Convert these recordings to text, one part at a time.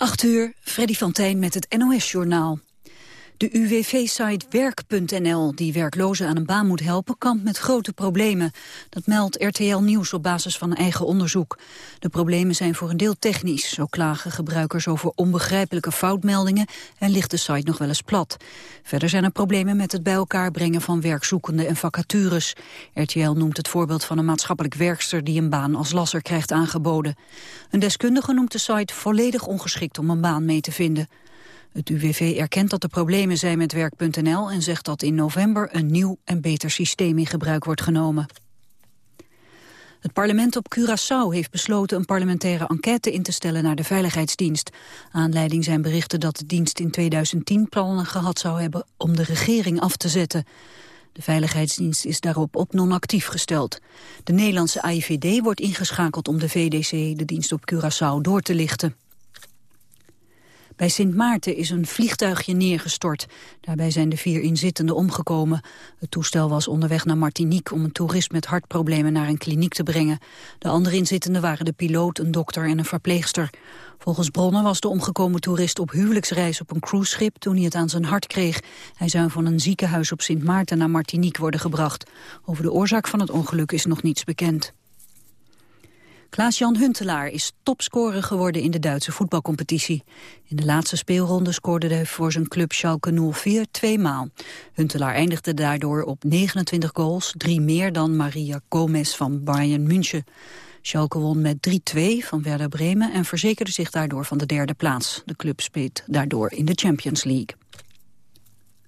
8 uur, Freddy van met het NOS-journaal. De UWV-site werk.nl, die werklozen aan een baan moet helpen, kampt met grote problemen. Dat meldt RTL Nieuws op basis van eigen onderzoek. De problemen zijn voor een deel technisch. Zo klagen gebruikers over onbegrijpelijke foutmeldingen en ligt de site nog wel eens plat. Verder zijn er problemen met het bij elkaar brengen van werkzoekenden en vacatures. RTL noemt het voorbeeld van een maatschappelijk werkster die een baan als lasser krijgt aangeboden. Een deskundige noemt de site volledig ongeschikt om een baan mee te vinden. Het UWV erkent dat er problemen zijn met werk.nl en zegt dat in november een nieuw en beter systeem in gebruik wordt genomen. Het parlement op Curaçao heeft besloten een parlementaire enquête in te stellen naar de Veiligheidsdienst. Aanleiding zijn berichten dat de dienst in 2010 plannen gehad zou hebben om de regering af te zetten. De Veiligheidsdienst is daarop op non-actief gesteld. De Nederlandse AIVD wordt ingeschakeld om de VDC, de dienst op Curaçao, door te lichten. Bij Sint Maarten is een vliegtuigje neergestort. Daarbij zijn de vier inzittenden omgekomen. Het toestel was onderweg naar Martinique om een toerist met hartproblemen naar een kliniek te brengen. De andere inzittenden waren de piloot, een dokter en een verpleegster. Volgens bronnen was de omgekomen toerist op huwelijksreis op een cruiseschip toen hij het aan zijn hart kreeg. Hij zou van een ziekenhuis op Sint Maarten naar Martinique worden gebracht. Over de oorzaak van het ongeluk is nog niets bekend. Klaas-Jan Huntelaar is topscorer geworden in de Duitse voetbalcompetitie. In de laatste speelronde scoorde hij voor zijn club Schalke 04 twee maal. Huntelaar eindigde daardoor op 29 goals, drie meer dan Maria Gomez van Bayern München. Schalke won met 3-2 van Werder Bremen en verzekerde zich daardoor van de derde plaats. De club speelt daardoor in de Champions League.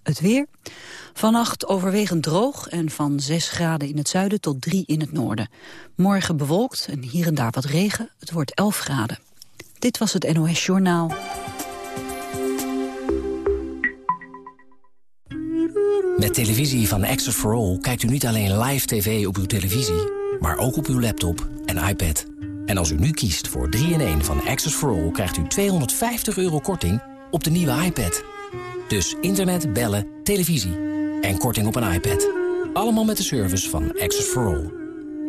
Het weer. Vannacht overwegend droog en van 6 graden in het zuiden tot 3 in het noorden. Morgen bewolkt en hier en daar wat regen. Het wordt 11 graden. Dit was het NOS Journaal. Met televisie van Access for All kijkt u niet alleen live tv op uw televisie... maar ook op uw laptop en iPad. En als u nu kiest voor 3-in-1 van Access for All... krijgt u 250 euro korting op de nieuwe iPad... Dus internet, bellen, televisie en korting op een iPad. Allemaal met de service van Access for All.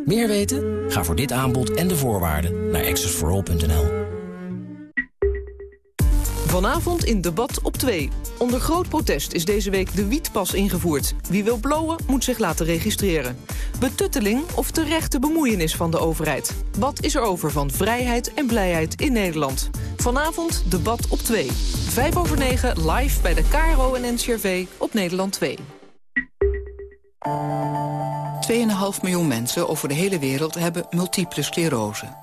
Meer weten? Ga voor dit aanbod en de voorwaarden naar accessforall.nl. Vanavond in debat op 2. Onder groot protest is deze week de wietpas ingevoerd. Wie wil blowen moet zich laten registreren. Betutteling of terechte bemoeienis van de overheid. Wat is er over van vrijheid en blijheid in Nederland? Vanavond debat op 2. 5 over 9 live bij de KRO en NCRV op Nederland 2. 2,5 miljoen mensen over de hele wereld hebben multiple sclerose.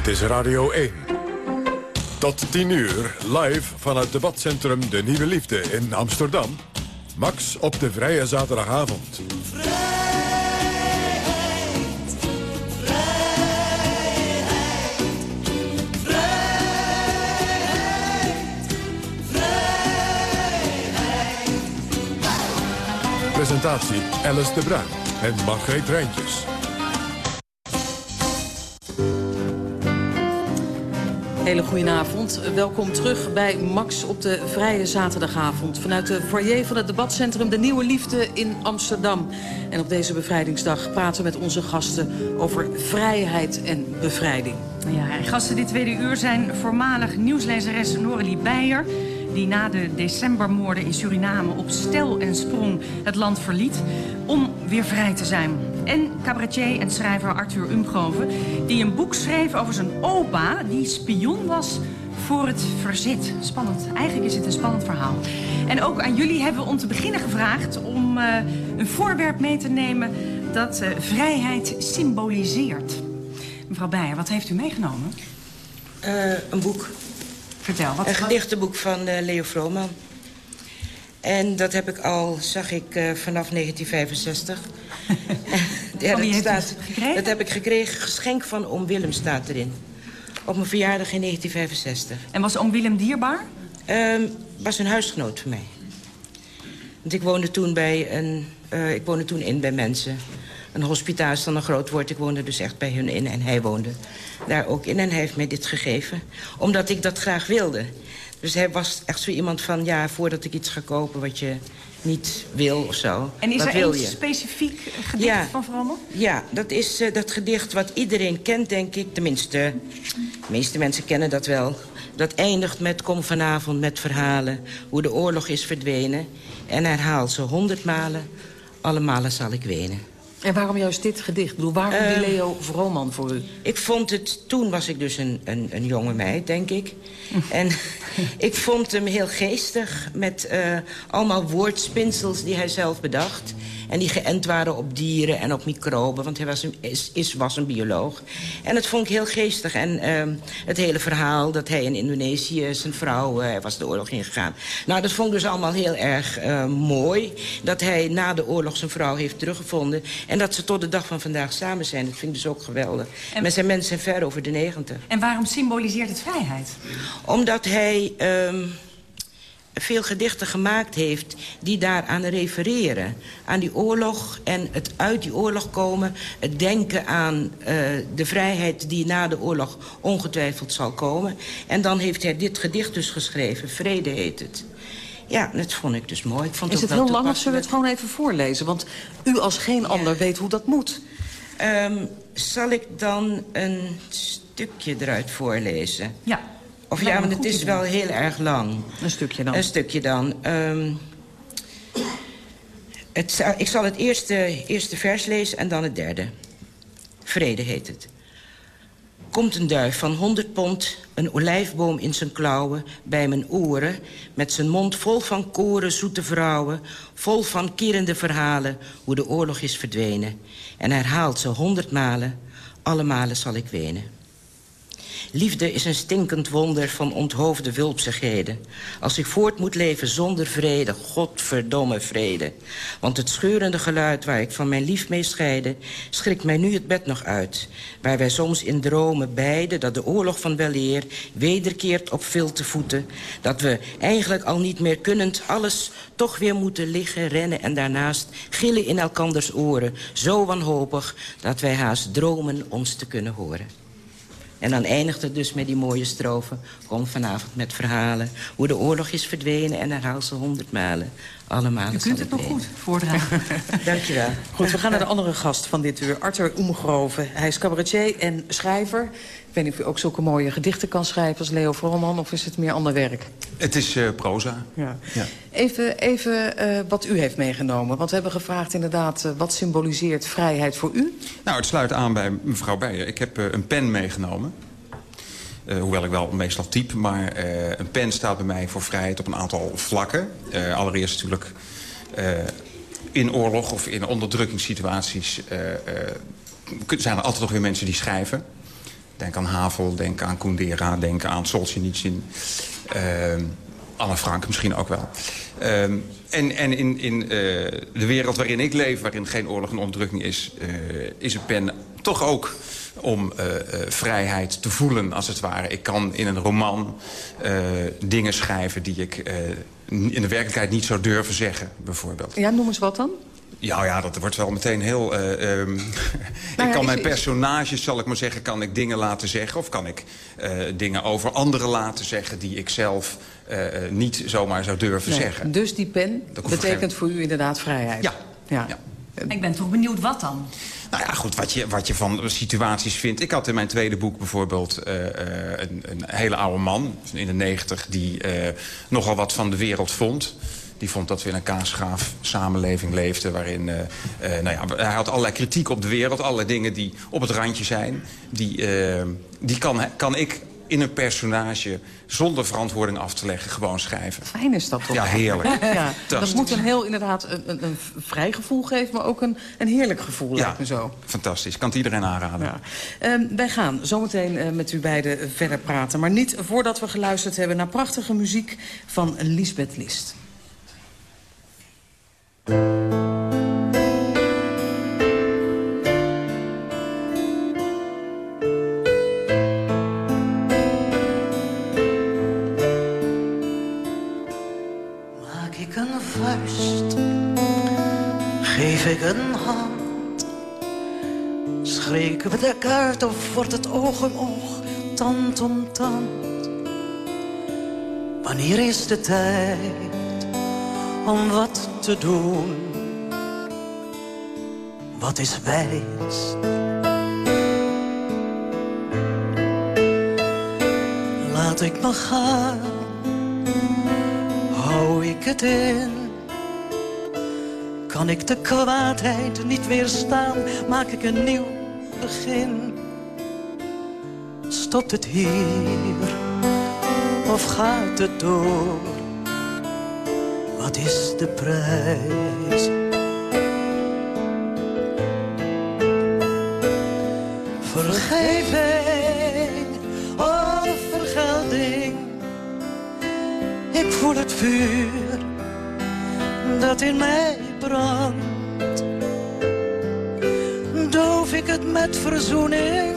Dit is Radio 1. Tot 10 uur, live van het debatcentrum De Nieuwe Liefde in Amsterdam. Max op de vrije zaterdagavond. Presentatie Alice de Bruin en Margreet Rijntjes. Hele goedenavond. Welkom terug bij Max op de vrije zaterdagavond... vanuit de foyer van het debatcentrum De Nieuwe Liefde in Amsterdam. En op deze bevrijdingsdag praten we met onze gasten over vrijheid en bevrijding. Ja, gasten dit tweede uur zijn voormalig nieuwslezeres Noralie Beijer die na de decembermoorden in Suriname op stel en sprong het land verliet om weer vrij te zijn. En cabaretier en schrijver Arthur Umgroven, die een boek schreef over zijn opa... die spion was voor het verzet. Spannend. Eigenlijk is het een spannend verhaal. En ook aan jullie hebben we om te beginnen gevraagd... om uh, een voorwerp mee te nemen dat uh, vrijheid symboliseert. Mevrouw Beijer, wat heeft u meegenomen? Uh, een boek. Vertel. Wat, een gedichtenboek van Leo Vrooman. En dat heb ik al, zag ik, vanaf 1965. ja, dat, staat, dat heb ik gekregen. Geschenk van oom Willem staat erin. Op mijn verjaardag in 1965. En was oom Willem dierbaar? Um, was een huisgenoot van mij. Want ik woonde toen, bij een, uh, ik woonde toen in bij mensen. Een hospitaal is dan een groot woord. Ik woonde dus echt bij hun in en hij woonde daar ook in. En hij heeft mij dit gegeven. Omdat ik dat graag wilde. Dus hij was echt zo iemand van... ja, voordat ik iets ga kopen wat je niet wil of zo. En is wat er wil een je? specifiek gedicht van Verandel? Ja, dat is uh, dat gedicht wat iedereen kent, denk ik. Tenminste, de meeste mensen kennen dat wel. Dat eindigt met kom vanavond met verhalen... hoe de oorlog is verdwenen. En herhaal ze honderd malen. Alle malen zal ik wenen. En waarom juist dit gedicht? Bedoel, waarom Uh, die Leo Vrooman voor u? Ik vond het... Toen was ik dus een, een, een jonge meid, denk ik. en ik vond hem heel geestig... met uh, allemaal woordspinsels die hij zelf bedacht. En die geënt waren op dieren en op microben. Want hij was een, is, is, was een bioloog. En dat vond ik heel geestig. En uh, het hele verhaal dat hij in Indonesië zijn vrouw... Uh, was de oorlog ingegaan. Nou, dat vond ik dus allemaal heel erg uh, mooi. Dat hij na de oorlog zijn vrouw heeft teruggevonden. En dat ze tot de dag van vandaag samen zijn. Dat vind ik dus ook geweldig. En Met zijn mensen ver over de negentig. En waarom symboliseert het vrijheid? Omdat hij... Um, veel gedichten gemaakt heeft die daaraan refereren. Aan die oorlog en het uit die oorlog komen. Het denken aan uh, de vrijheid die na de oorlog ongetwijfeld zal komen. En dan heeft hij dit gedicht dus geschreven. Vrede heet het. Ja, dat vond ik dus mooi. Ik vond Is het heel lang of zullen we het gewoon even voorlezen? Want u als geen ja. ander weet hoe dat moet. Um, zal ik dan een stukje eruit voorlezen? Ja. Of ja, want het is wel heel erg lang. Een stukje dan. Een stukje dan. Um, het, ik zal het eerste, eerste vers lezen en dan het derde. Vrede heet het. Komt een duif van honderd pond, een olijfboom in zijn klauwen... bij mijn oren, met zijn mond vol van koren, zoete vrouwen... vol van kierende verhalen, hoe de oorlog is verdwenen. En herhaalt ze honderd malen, alle malen zal ik wenen. Liefde is een stinkend wonder van onthoofde wulpsigheden. Als ik voort moet leven zonder vrede, godverdomme vrede. Want het scheurende geluid waar ik van mijn lief mee scheide... schrikt mij nu het bed nog uit. Waar wij soms in dromen beiden dat de oorlog van weleer... wederkeert op vilte voeten. Dat we eigenlijk al niet meer kunnend alles toch weer moeten liggen, rennen... en daarnaast gillen in elkanders oren. Zo wanhopig dat wij haast dromen ons te kunnen horen. En dan eindigt het dus met die mooie strofe. Kom vanavond met verhalen. Hoe de oorlog is verdwenen en herhaal ze honderd malen. Allemaal. U kunt het nog goed voordragen. Dank je wel. Goed, we gaan naar de andere gast van dit uur. Arthur Oemgroven. Hij is cabaretier en schrijver. Ik weet niet of u ook zulke mooie gedichten kan schrijven als Leo Vrooman... of is het meer ander werk? Het is uh, proza. Ja. ja. Even, even uh, wat u heeft meegenomen. Want we hebben gevraagd inderdaad... Uh, wat symboliseert vrijheid voor u? Nou, het sluit aan bij mevrouw Beijer. Ik heb een pen meegenomen. Uh, hoewel ik wel meestal type, maar uh, een pen staat bij mij voor vrijheid op een aantal vlakken. Uh, allereerst natuurlijk in oorlog of in onderdrukkingssituaties zijn er altijd nog weer mensen die schrijven. Denk aan Havel, denk aan Kundera, denk aan Solzhenitsyn. Anne Frank misschien ook wel. en en in, in de wereld waarin ik leef, waarin geen oorlog en onderdrukking is... is een pen toch ook om uh, vrijheid te voelen, als het ware. Ik kan in een roman dingen schrijven die ik in de werkelijkheid niet zou durven zeggen, bijvoorbeeld. Ja, noem eens wat dan? Ja, ja, dat wordt wel meteen heel... Uh, um, nou ja, ik kan mijn personages, zal ik maar zeggen, kan ik dingen laten zeggen... of kan ik uh, dingen over anderen laten zeggen die ik zelf uh, niet zomaar zou durven nee, zeggen. Dus die pen betekent voor u inderdaad vrijheid? Ja. ja. ja. Ik ben toch benieuwd wat dan? Nou ja, goed, wat je, wat je van situaties vindt. Ik had in mijn tweede boek bijvoorbeeld uh, een, een, hele oude man, in de negentig... die uh, nogal wat van de wereld vond. Die vond dat we in een kaasgraaf samenleving leefden... waarin, nou ja, hij had allerlei kritiek op de wereld. Allerlei dingen die op het randje zijn. Die, die kan, kan ik in een personage zonder verantwoording af te leggen gewoon schrijven. Fijn is dat toch? Ja, heerlijk. ja, dat moet een heel inderdaad een, een, een, vrij gevoel geven, maar ook een, een heerlijk gevoel, ja, lijkt me zo. fantastisch. Kan het iedereen aanraden. Ja. Uh, wij gaan zometeen uh, met u beiden verder praten. Maar niet voordat we geluisterd hebben naar prachtige muziek van Lisbeth List. Maak ik een vuist, geef ik een hand, schrikken we de kaart of wordt het oog om oog, tand om tand? Wanneer is de tijd? Om wat te doen? Wat is wijs? Laat ik me gaan, hou ik het in? Kan ik de kwaadheid niet weerstaan, maak ik een nieuw begin? Stopt het hier of gaat het door? Wat is de prijs? Vergeving of vergelding? Ik voel het vuur dat in mij brandt. Doof ik het met verzoening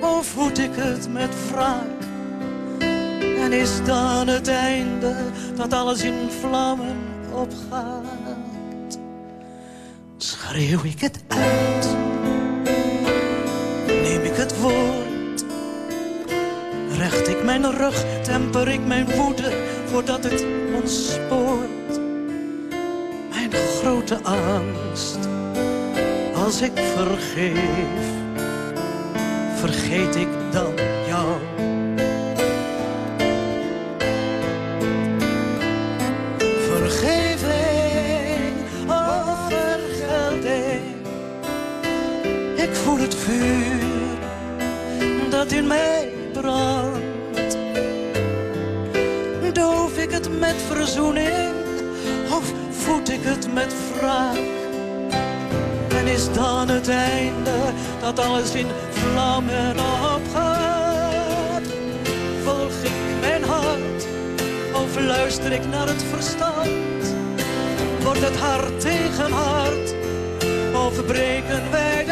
of voed ik het met wraak? En is dan het einde dat alles in vlammen opgaat? Schreeuw ik het uit? Neem ik het woord? Recht ik mijn rug, temper ik mijn woede voordat het ontspoort? Mijn grote angst, als ik vergeef, vergeet ik dan jou? Het vuur dat in mij brandt. Doof ik het met verzoening of voed ik het met wraak? En is dan het einde dat alles in vlammen opgaat? Volg ik mijn hart of luister ik naar het verstand? Wordt het hart tegen hart of breken wij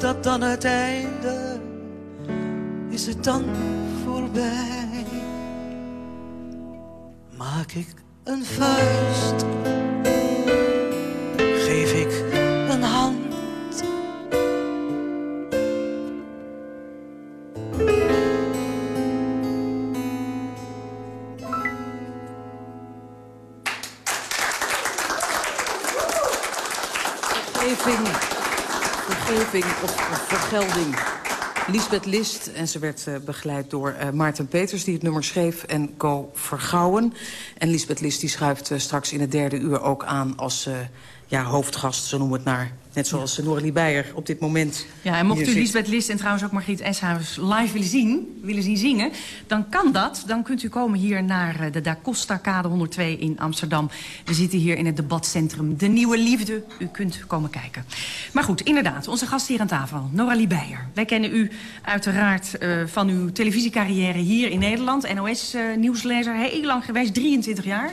dat dan het einde? Is het dan voorbij? Maak ik een vuist? Geef ik een hand? Vergeving of vergelding. Lisbeth List, en ze werd eh, begeleid door eh, Maarten Peters... die het nummer schreef, en Co Vergouwen. En Lisbeth List die schuift eh, straks in het derde uur ook aan... als ja, hoofdgast, zo noemen we het naar. Net zoals ja. Noralie Beijer op dit moment Ja, en mocht u zit. Lisbeth List en trouwens ook Margriet Eshuis live willen zien, willen zien zingen... dan kan dat. Dan kunt u komen hier naar eh, de Da Costa Kade 102 in Amsterdam. We zitten hier in het debatcentrum De Nieuwe Liefde. U kunt komen kijken. Maar goed, inderdaad, onze gast hier aan tafel, Noralie Beijer. Wij kennen u uiteraard eh, van uw televisiecarrière hier in Nederland. NOS-nieuwslezer, heel lang geweest, 23 jaar.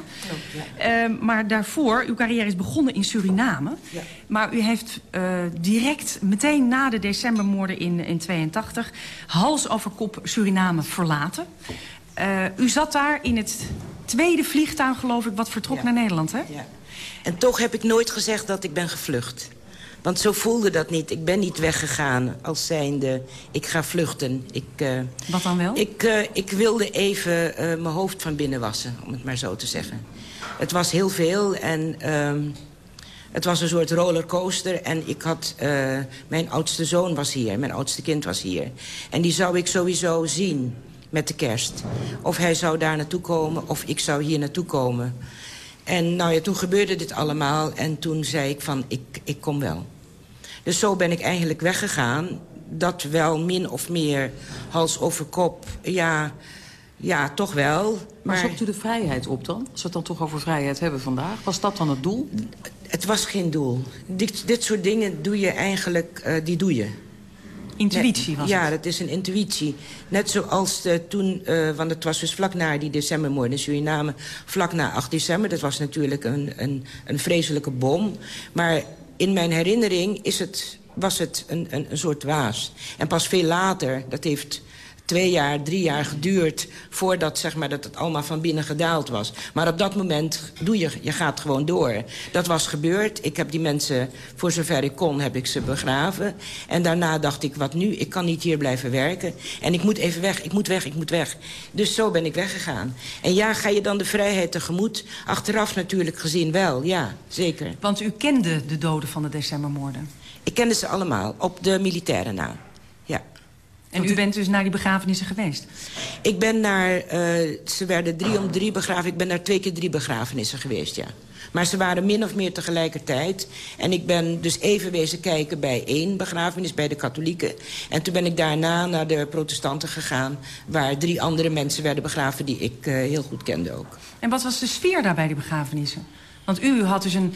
Eh, maar daarvoor, uw carrière is begonnen in Suriname. Ja. Maar u heeft eh, direct, meteen na de decembermoorden in, in 82... hals over kop Suriname verlaten. Eh, u zat daar in het tweede vliegtuig, geloof ik, wat vertrok Ja. naar Nederland, hè? Ja. En toch heb ik nooit gezegd dat ik ben gevlucht. Want zo voelde dat niet. Ik ben niet weggegaan als zijnde, ik ga vluchten. Ik, eh, Wat dan wel? ik, ik wilde even mijn hoofd van binnen wassen, om het maar zo te zeggen. Het was heel veel en ehm, het was een soort rollercoaster. En ik had, eh, mijn oudste zoon was hier, mijn oudste kind was hier. En die zou ik sowieso zien met de kerst. Of hij zou daar naartoe komen, of ik zou hier naartoe komen. En nou ja, toen gebeurde dit allemaal en toen zei ik van, ik, ik kom wel. Dus zo ben ik eigenlijk weggegaan. Dat wel min of meer hals over kop. Ja, ja toch wel. Maar Maar u de vrijheid op dan? Als we het dan toch over vrijheid hebben vandaag. Was dat dan het doel? het was geen doel. Dit, dit soort dingen doe je eigenlijk, eh, die doe je. intuïtie was Ja, het. dat is een intuïtie. Net zoals de, toen, uh, want het was dus vlak na die decembermoord in Suriname... vlak na 8 december, dat was natuurlijk een, een, een vreselijke bom. Maar in mijn herinnering is het, was het een, een, een soort waas. En pas veel later, dat heeft twee jaar, drie jaar geduurd... voordat zeg maar, dat het allemaal van binnen gedaald was. Maar op dat moment doe je, je gaat gewoon door. Dat was gebeurd. Ik heb die mensen, voor zover ik kon, heb ik ze begraven. En daarna dacht ik, wat nu? Ik kan niet hier blijven werken. En ik moet even weg, ik moet weg, ik moet weg. Dus zo ben ik weggegaan. En ja, ga je dan de vrijheid tegemoet? Achteraf natuurlijk gezien wel, ja, zeker. Want u kende de doden van de decembermoorden? Ik kende ze allemaal, op de militaire na. En u bent dus naar die begrafenissen geweest? Ik ben naar... Uh, ze werden drie om drie begraven. Ik ben naar twee keer drie begrafenissen geweest, ja. Maar ze waren min of meer tegelijkertijd. En ik ben dus even wezen kijken bij één begrafenis, bij de katholieken. En toen ben ik daarna naar de protestanten gegaan... waar drie andere mensen werden begraven die ik uh, heel goed kende ook. En wat was de sfeer daar bij die begrafenissen? Want u had dus een...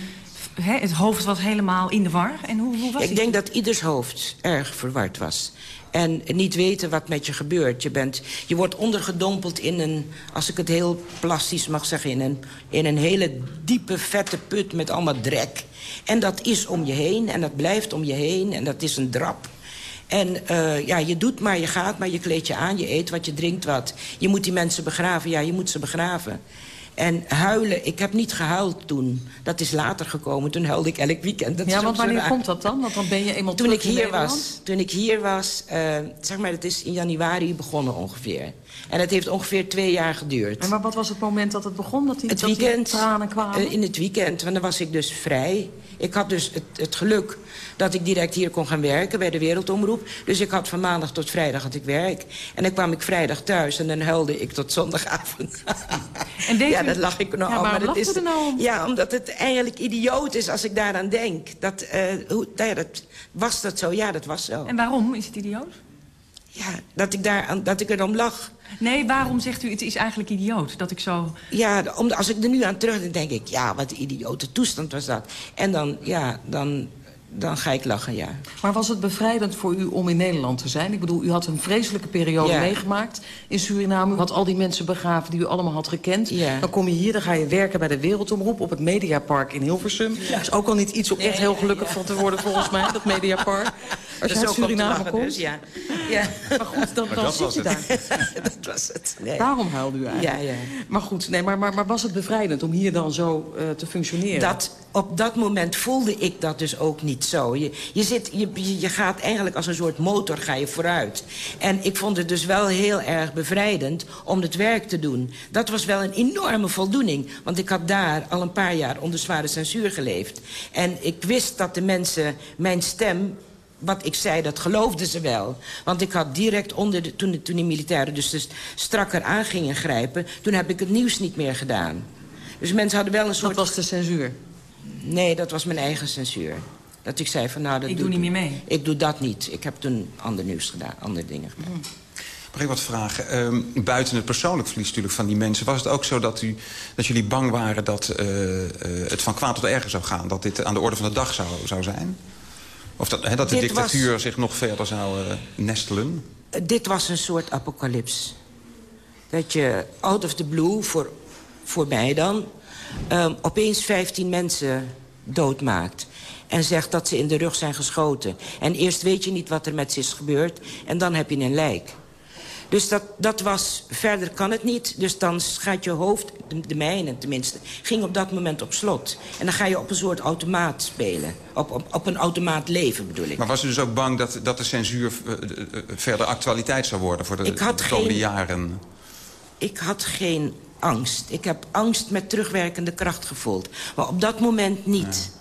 He, het hoofd was helemaal in de war. En hoe, hoe was Ik denk dat ieders hoofd erg verward was. En niet weten wat met je gebeurt. Je, bent, je wordt ondergedompeld in een, als ik het heel plastisch mag zeggen... in een, in een hele diepe, vette put met allemaal drek. En dat is om je heen en dat blijft om je heen en dat is een drap. En uh, ja, je doet maar, je gaat maar, je kleedt je aan, je eet wat, je drinkt wat. Je moet die mensen begraven, ja, je moet ze begraven. En huilen, ik heb niet gehuild toen. Dat is later gekomen, toen huilde ik elk weekend. Dat ja, want wanneer komt dat dan? Want dan ben je eenmaal toen ik hier was, Toen ik hier was, uh, zeg maar, het is in januari begonnen ongeveer. En het heeft ongeveer twee jaar geduurd. En maar wat was het moment dat het begon? Dat die, het dat weekend, die tranen kwamen? Uh, in het weekend, want dan was ik dus vrij. Ik had dus het, het, geluk dat ik direct hier kon gaan werken bij de Wereldomroep. Dus ik had van maandag tot vrijdag had ik werk. En dan kwam ik vrijdag thuis en dan huilde ik tot zondagavond. En ja, dat lach ik nou ja, al. Maar dat is, er nou om? Ja, omdat het eigenlijk idioot is als ik daaraan denk. Dat, uh, hoe, ja, dat, was dat zo? Ja, dat was zo. En waarom is het idioot? Ja, dat ik, daar, dat ik erom lach. Nee, waarom zegt u het is eigenlijk idioot dat ik zo... Ja, om, als ik er nu aan terugdenk, denk ik... ja, wat een idiote toestand was dat. En dan, ja, dan, dan ga ik lachen, ja. Maar was het bevrijdend voor u om in Nederland te zijn? Ik bedoel, u had een vreselijke periode Ja. meegemaakt in Suriname. U had al die mensen begraven die u allemaal had gekend. Ja. Dan kom je hier, dan ga je werken bij de Wereldomroep... op het Mediapark in Hilversum. Dat is ook al niet iets om echt heel gelukkig van te worden, volgens mij, dat Mediapark. Als je uit Suriname komt. dus, ja. ja. Maar goed, dan, dan dat zit was je het. daar. dat was het. Nee. Daarom huilde u eigenlijk. Ja, ja. Maar goed, nee, maar, maar, maar was het bevrijdend om hier dan zo eh, te functioneren? Dat, op dat moment voelde ik dat dus ook niet zo. Je, je, zit, je, je- gaat eigenlijk als een soort motor ga je vooruit. En ik vond het dus wel heel erg bevrijdend om het werk te doen. Dat was wel een enorme voldoening. Want ik had daar al een paar jaar onder zware censuur geleefd. En ik wist dat de mensen mijn stem wat ik zei, dat geloofden ze wel. Want ik had direct onder, de, toen, de- toen die militairen dus, dus strakker aan gingen grijpen... toen heb ik het nieuws niet meer gedaan. Dus mensen hadden wel een soort... Dat was de censuur. Nee, dat was mijn eigen censuur. Dat ik zei van nou... Dat Ik doe niet meer mee. Ik doe dat niet. Ik heb toen ander nieuws gedaan, andere dingen gedaan. Mag ik wat vragen? Ehm, buiten het persoonlijk verlies natuurlijk van die mensen... was het ook zo dat, u, dat jullie bang waren dat eh, eh, het van kwaad tot erger zou gaan? Dat dit aan de orde van de dag zou, zou zijn? Of dat, hè, dat de Dit dictatuur was- zich nog verder zou eh, nestelen? Dit was een soort apocalyps. Dat je out of the blue, voor, voor mij dan... ehm, opeens 15 mensen doodmaakt. En zegt dat ze in de rug zijn geschoten. En eerst weet je niet wat er met ze is gebeurd. En dan heb je een lijk. Dus dat, dat was, verder kan het niet. Dus dan gaat je hoofd, de, mijne tenminste, ging op dat moment op slot. En dan ga je op een soort automaat spelen. Op, op, op een automaat leven bedoel ik. Maar was u dus ook bang dat, dat de censuur eh, eh, eh, verder actualiteit zou worden... voor de, Ik had de komende geen- jaren? Ik had geen angst. Ik heb angst met terugwerkende kracht gevoeld. Maar op dat moment niet.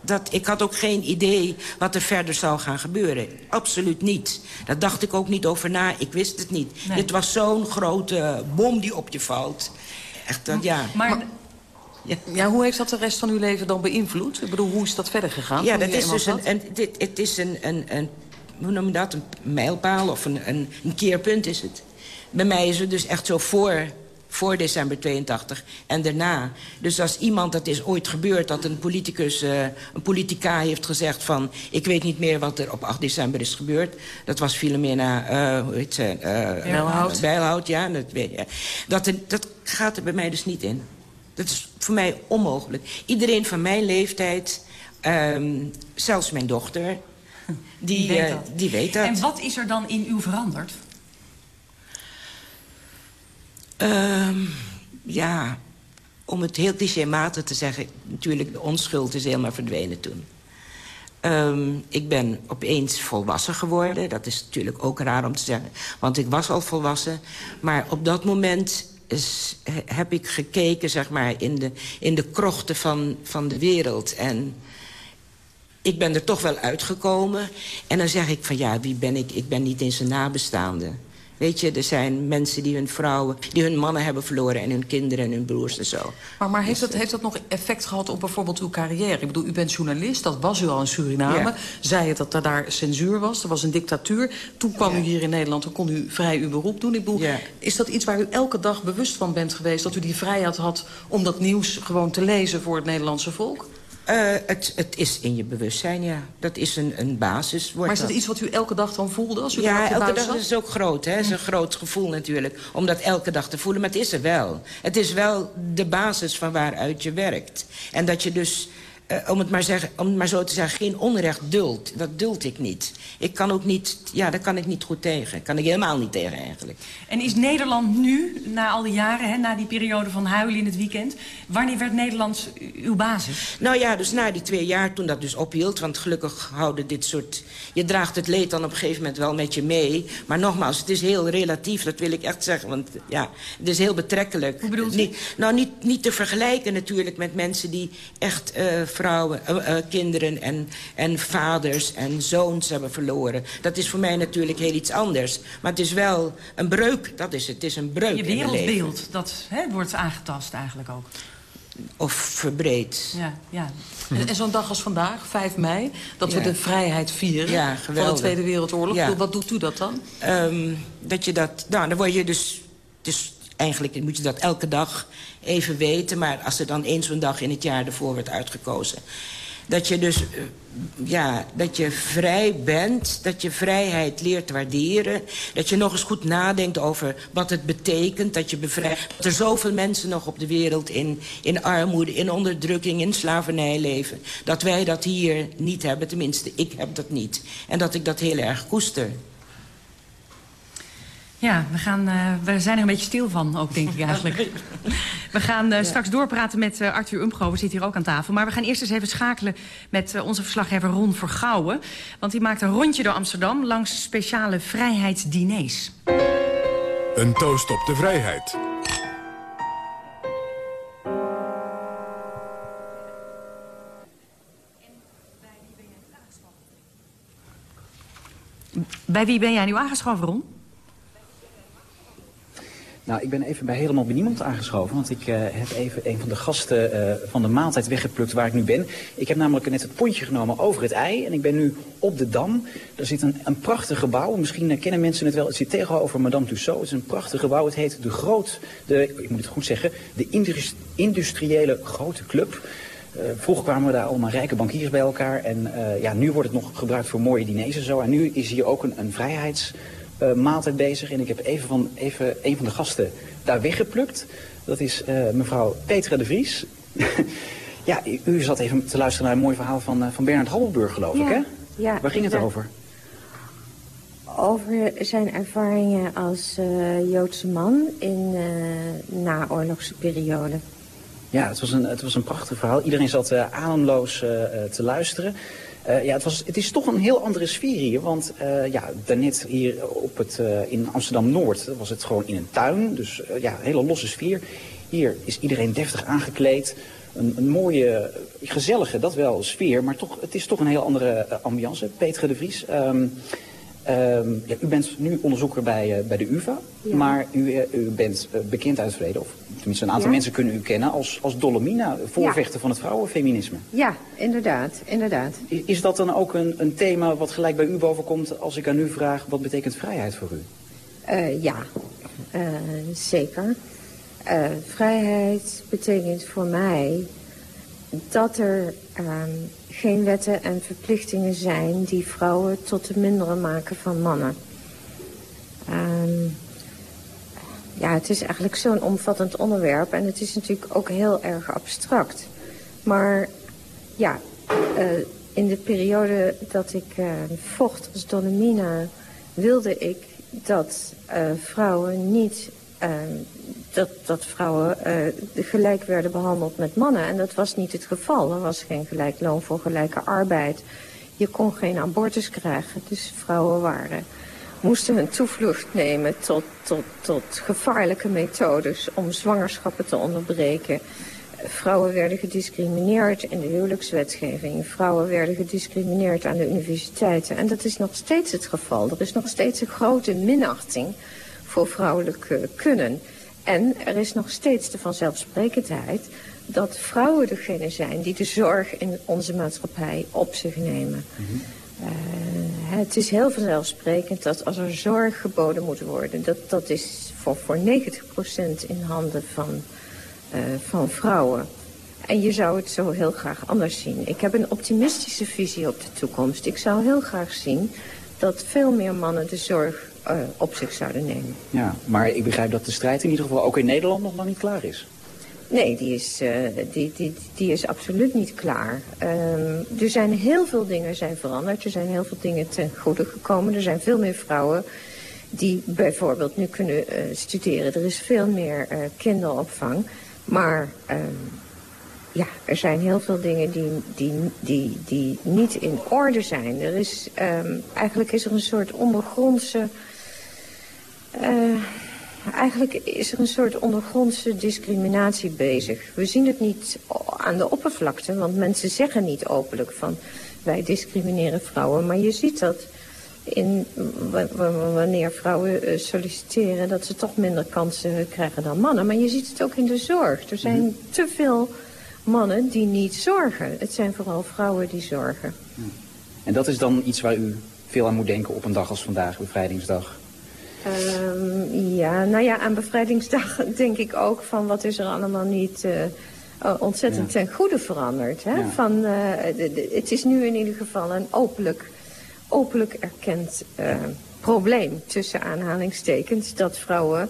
Dat, ik had ook geen idee wat er verder zou gaan gebeuren. Absoluut niet. Daar dacht ik ook niet over na. Ik wist het niet. Nee. Dit was zo'n grote bom die op je valt. Echt, dat, ja. Maar, Ja, hoe heeft dat de rest van uw leven dan beïnvloed? Ik bedoel, hoe is dat verder gegaan? Ja, dat is dus een, dit, het is een, een, een, hoe noem je dat, een mijlpaal of een, een, een keerpunt is het. Bij mij is het dus echt zo voor voor december 82 en daarna. Dus als iemand, dat is ooit gebeurd... dat een politicus, uh, een politica heeft gezegd van... ik weet niet meer wat er op 8 december is gebeurd. Dat was Filomena uh, hoe heet ze, uh, Bijlhout. ja. Dat, weet je. Dat, dat gaat er bij mij dus niet in. Dat is voor mij onmogelijk. Iedereen van mijn leeftijd, um, zelfs mijn dochter... Die, die, weet die weet dat. En wat is er dan in u veranderd? Um, ja, om het heel clichématig te zeggen... natuurlijk, de onschuld is helemaal verdwenen toen. Um, ik ben opeens volwassen geworden. Dat is natuurlijk ook raar om te zeggen, want ik was al volwassen. Maar op dat moment is, heb ik gekeken zeg maar, in, de, in de krochten van, van de wereld. En ik ben er toch wel uitgekomen. En dan zeg ik van ja, wie ben ik? Ik ben niet eens een nabestaande. Weet je, er zijn mensen die hun vrouwen, die hun mannen hebben verloren... en hun kinderen en hun broers en zo. Maar, maar heeft, dat, heeft dat nog effect gehad op bijvoorbeeld uw carrière? Ik bedoel, u bent journalist, dat was u al in Suriname. Ja. Zei het dat er daar censuur was, er was een dictatuur. Toen kwam ja. u hier in Nederland, dan kon u vrij uw beroep doen. Ik bedoel, ja. is dat iets waar u elke dag bewust van bent geweest... dat u die vrijheid had om dat nieuws gewoon te lezen voor het Nederlandse volk? Uh, het, het, is in je bewustzijn, ja. Dat is een, een basis. Maar is dat, dat, iets wat u elke dag dan voelde? Als u ja, elke dag is ook groot. Het is een groot gevoel natuurlijk. Om dat elke dag te voelen. Maar het is er wel. Het is wel de basis van waaruit je werkt. En dat je dus om, het maar zeggen, om het maar zo te zeggen, geen onrecht duld. Dat duld ik niet. Ik kan ook niet, ja, daar kan ik niet goed tegen. Kan ik helemaal niet tegen eigenlijk. En is Nederland nu, na al die jaren, hè, na die periode van huilen in het weekend... wanneer werd Nederland uw basis? Nou ja, dus na die twee jaar toen dat dus ophield... want gelukkig houden dit soort... je draagt het leed dan op een gegeven moment wel met je mee. Maar nogmaals, het is heel relatief, dat wil ik echt zeggen. Want ja, het is heel betrekkelijk. Hoe bedoelt u? Niet, nou, niet, niet te vergelijken natuurlijk met mensen die echt... Uh, vrouwen, uh, uh, kinderen en, en vaders en zoons hebben verloren. Dat is voor mij natuurlijk heel iets anders. Maar het is wel een breuk, dat is het. Het is een breuk Je wereldbeeld, dat hè, wordt aangetast eigenlijk ook. Of verbreed. Ja, ja. En, en zo'n dag als vandaag, 5 mei, dat ja. we de vrijheid vieren ja, van de Tweede Wereldoorlog. Ja. Wat doet u dat dan? Um, dat je dat, nou, dan word je dus, dus eigenlijk moet je dat elke dag even weten. Maar als er dan eens zo'n dag in het jaar ervoor wordt uitgekozen. Dat je dus ja, dat je vrij bent, dat je vrijheid leert waarderen. Dat je nog eens goed nadenkt over wat het betekent. Dat, je bevrijd, dat er zoveel mensen nog op de wereld in, in armoede, in onderdrukking, in slavernij leven. Dat wij dat hier niet hebben, tenminste ik heb dat niet. En dat ik dat heel erg koester. Ja, we, gaan, uh, we zijn er een beetje stil van ook, denk ik eigenlijk. We gaan uh, ja. straks doorpraten met uh, Arthur Umgo. We zitten hier ook aan tafel. Maar we gaan eerst eens even schakelen met onze verslaggever Ron Vergouwen. Want die maakt een rondje door Amsterdam langs speciale vrijheidsdiners. Een toast op de vrijheid. Bij wie ben jij nu aangeschoven, Ron? Nou, ik ben even bij helemaal bij niemand aangeschoven. Want ik uh, heb even een van de gasten uh, van de maaltijd weggeplukt waar ik nu ben. Ik heb namelijk net het pontje genomen over het ei. En ik ben nu op de Dam. Er zit een, een prachtig gebouw. Misschien uh, kennen mensen het wel. Het zit tegenover Madame Tussauds. Het is een prachtig gebouw. Het heet de Groot... De, ik moet het goed zeggen. De industri industriële Grote Club. Uh, vroeger kwamen we daar allemaal rijke bankiers bij elkaar. En ja, nu wordt het nog gebruikt voor mooie diners en zo. En nu is hier ook een, een vrijheids uh, maaltijd bezig. En ik heb even, van, even een van de gasten daar weggeplukt. Dat is uh, mevrouw Petra de Vries. ja, u zat even te luisteren naar een mooi verhaal van, uh, van Bernard Hammelburg, geloof ja, ik, hè? Ja. Waar ging het ja. over? Over zijn ervaringen als Joodse man in naoorlogse periode. Ja, het was, een, het was een prachtig verhaal. Iedereen zat ademloos te luisteren. Uh, ja, het, was, het is toch een heel andere sfeer hier. Want uh, ja, daarnet hier op het, uh, in Amsterdam-Noord was het gewoon in een tuin. Dus ja, een hele losse sfeer. Hier is iedereen deftig aangekleed. Een, mooie, gezellige, dat wel, sfeer. Maar toch, het is toch een heel andere ambiance. Petra de Vries. Um, um, ja, u bent nu onderzoeker bij, bij de UvA. Ja. Maar u, u bent bekend uit het verleden. Of tenminste, een aantal ja. mensen kunnen u kennen als, als Dolomina, voorvechter van het vrouwenfeminisme. Ja, inderdaad, inderdaad. Is, is dat dan ook een, een, thema wat gelijk bij u bovenkomt als ik aan u vraag, wat betekent vrijheid voor u? Ja, zeker. Vrijheid betekent voor mij dat er um, geen wetten en verplichtingen zijn... die vrouwen tot de mindere maken van mannen. Um, ja, het is eigenlijk zo'n omvattend onderwerp... en het is natuurlijk ook heel erg abstract. Maar ja, uh, in de periode dat ik uh, vocht als Dolomina... wilde ik dat uh, vrouwen niet... dat, dat vrouwen gelijk werden behandeld met mannen. En dat was niet het geval. Er was geen gelijk loon voor gelijke arbeid. Je kon geen abortus krijgen. Dus vrouwen waren moesten hun toevlucht nemen tot, tot, tot gevaarlijke methodes om zwangerschappen te onderbreken. Vrouwen werden gediscrimineerd in de huwelijkswetgeving. Vrouwen werden gediscrimineerd aan de universiteiten. En dat is nog steeds het geval. Er is nog steeds een grote minachting voor vrouwelijke kunnen. En er is nog steeds de vanzelfsprekendheid dat vrouwen degene zijn die de zorg in onze maatschappij op zich nemen. Mm -hmm. uh, het is heel vanzelfsprekend dat als er zorg geboden moet worden... dat, dat is voor, voor 90% in handen van, uh, van vrouwen. En je zou het zo heel graag anders zien. Ik heb een optimistische visie op de toekomst. Ik zou heel graag zien dat veel meer mannen de zorg uh, op zich zouden nemen. Ja, maar ik begrijp dat de strijd in ieder geval ook in Nederland nog lang niet klaar is. Nee, die is, uh, die, die, die is absoluut niet klaar. Um, er zijn heel veel dingen zijn veranderd. Er zijn heel veel dingen ten goede gekomen. Er zijn veel meer vrouwen die bijvoorbeeld nu kunnen uh, studeren. Er is veel meer kinderopvang. Maar um, ja, er zijn heel veel dingen die, die, die, die niet in orde zijn. Er is, um, eigenlijk is er een soort ondergrondse... Uh, Eigenlijk is er een soort ondergrondse discriminatie bezig. We zien het niet aan de oppervlakte, want mensen zeggen niet openlijk van wij discrimineren vrouwen. Maar je ziet dat in, wanneer vrouwen eh, solliciteren dat ze toch minder kansen krijgen dan mannen. Maar je ziet het ook in de zorg. Er zijn mm te veel mannen die niet zorgen. Het zijn vooral vrouwen die zorgen. En dat is dan iets waar u veel aan moet denken op een dag als vandaag, bevrijdingsdag? Um, ja, nou ja, aan bevrijdingsdag denk ik ook van wat is er allemaal niet uh, ontzettend ja. ten goede veranderd. Hè? Ja. Van, uh, de, de, het is nu in ieder geval een openlijk, openlijk erkend uh, probleem tussen aanhalingstekens dat vrouwen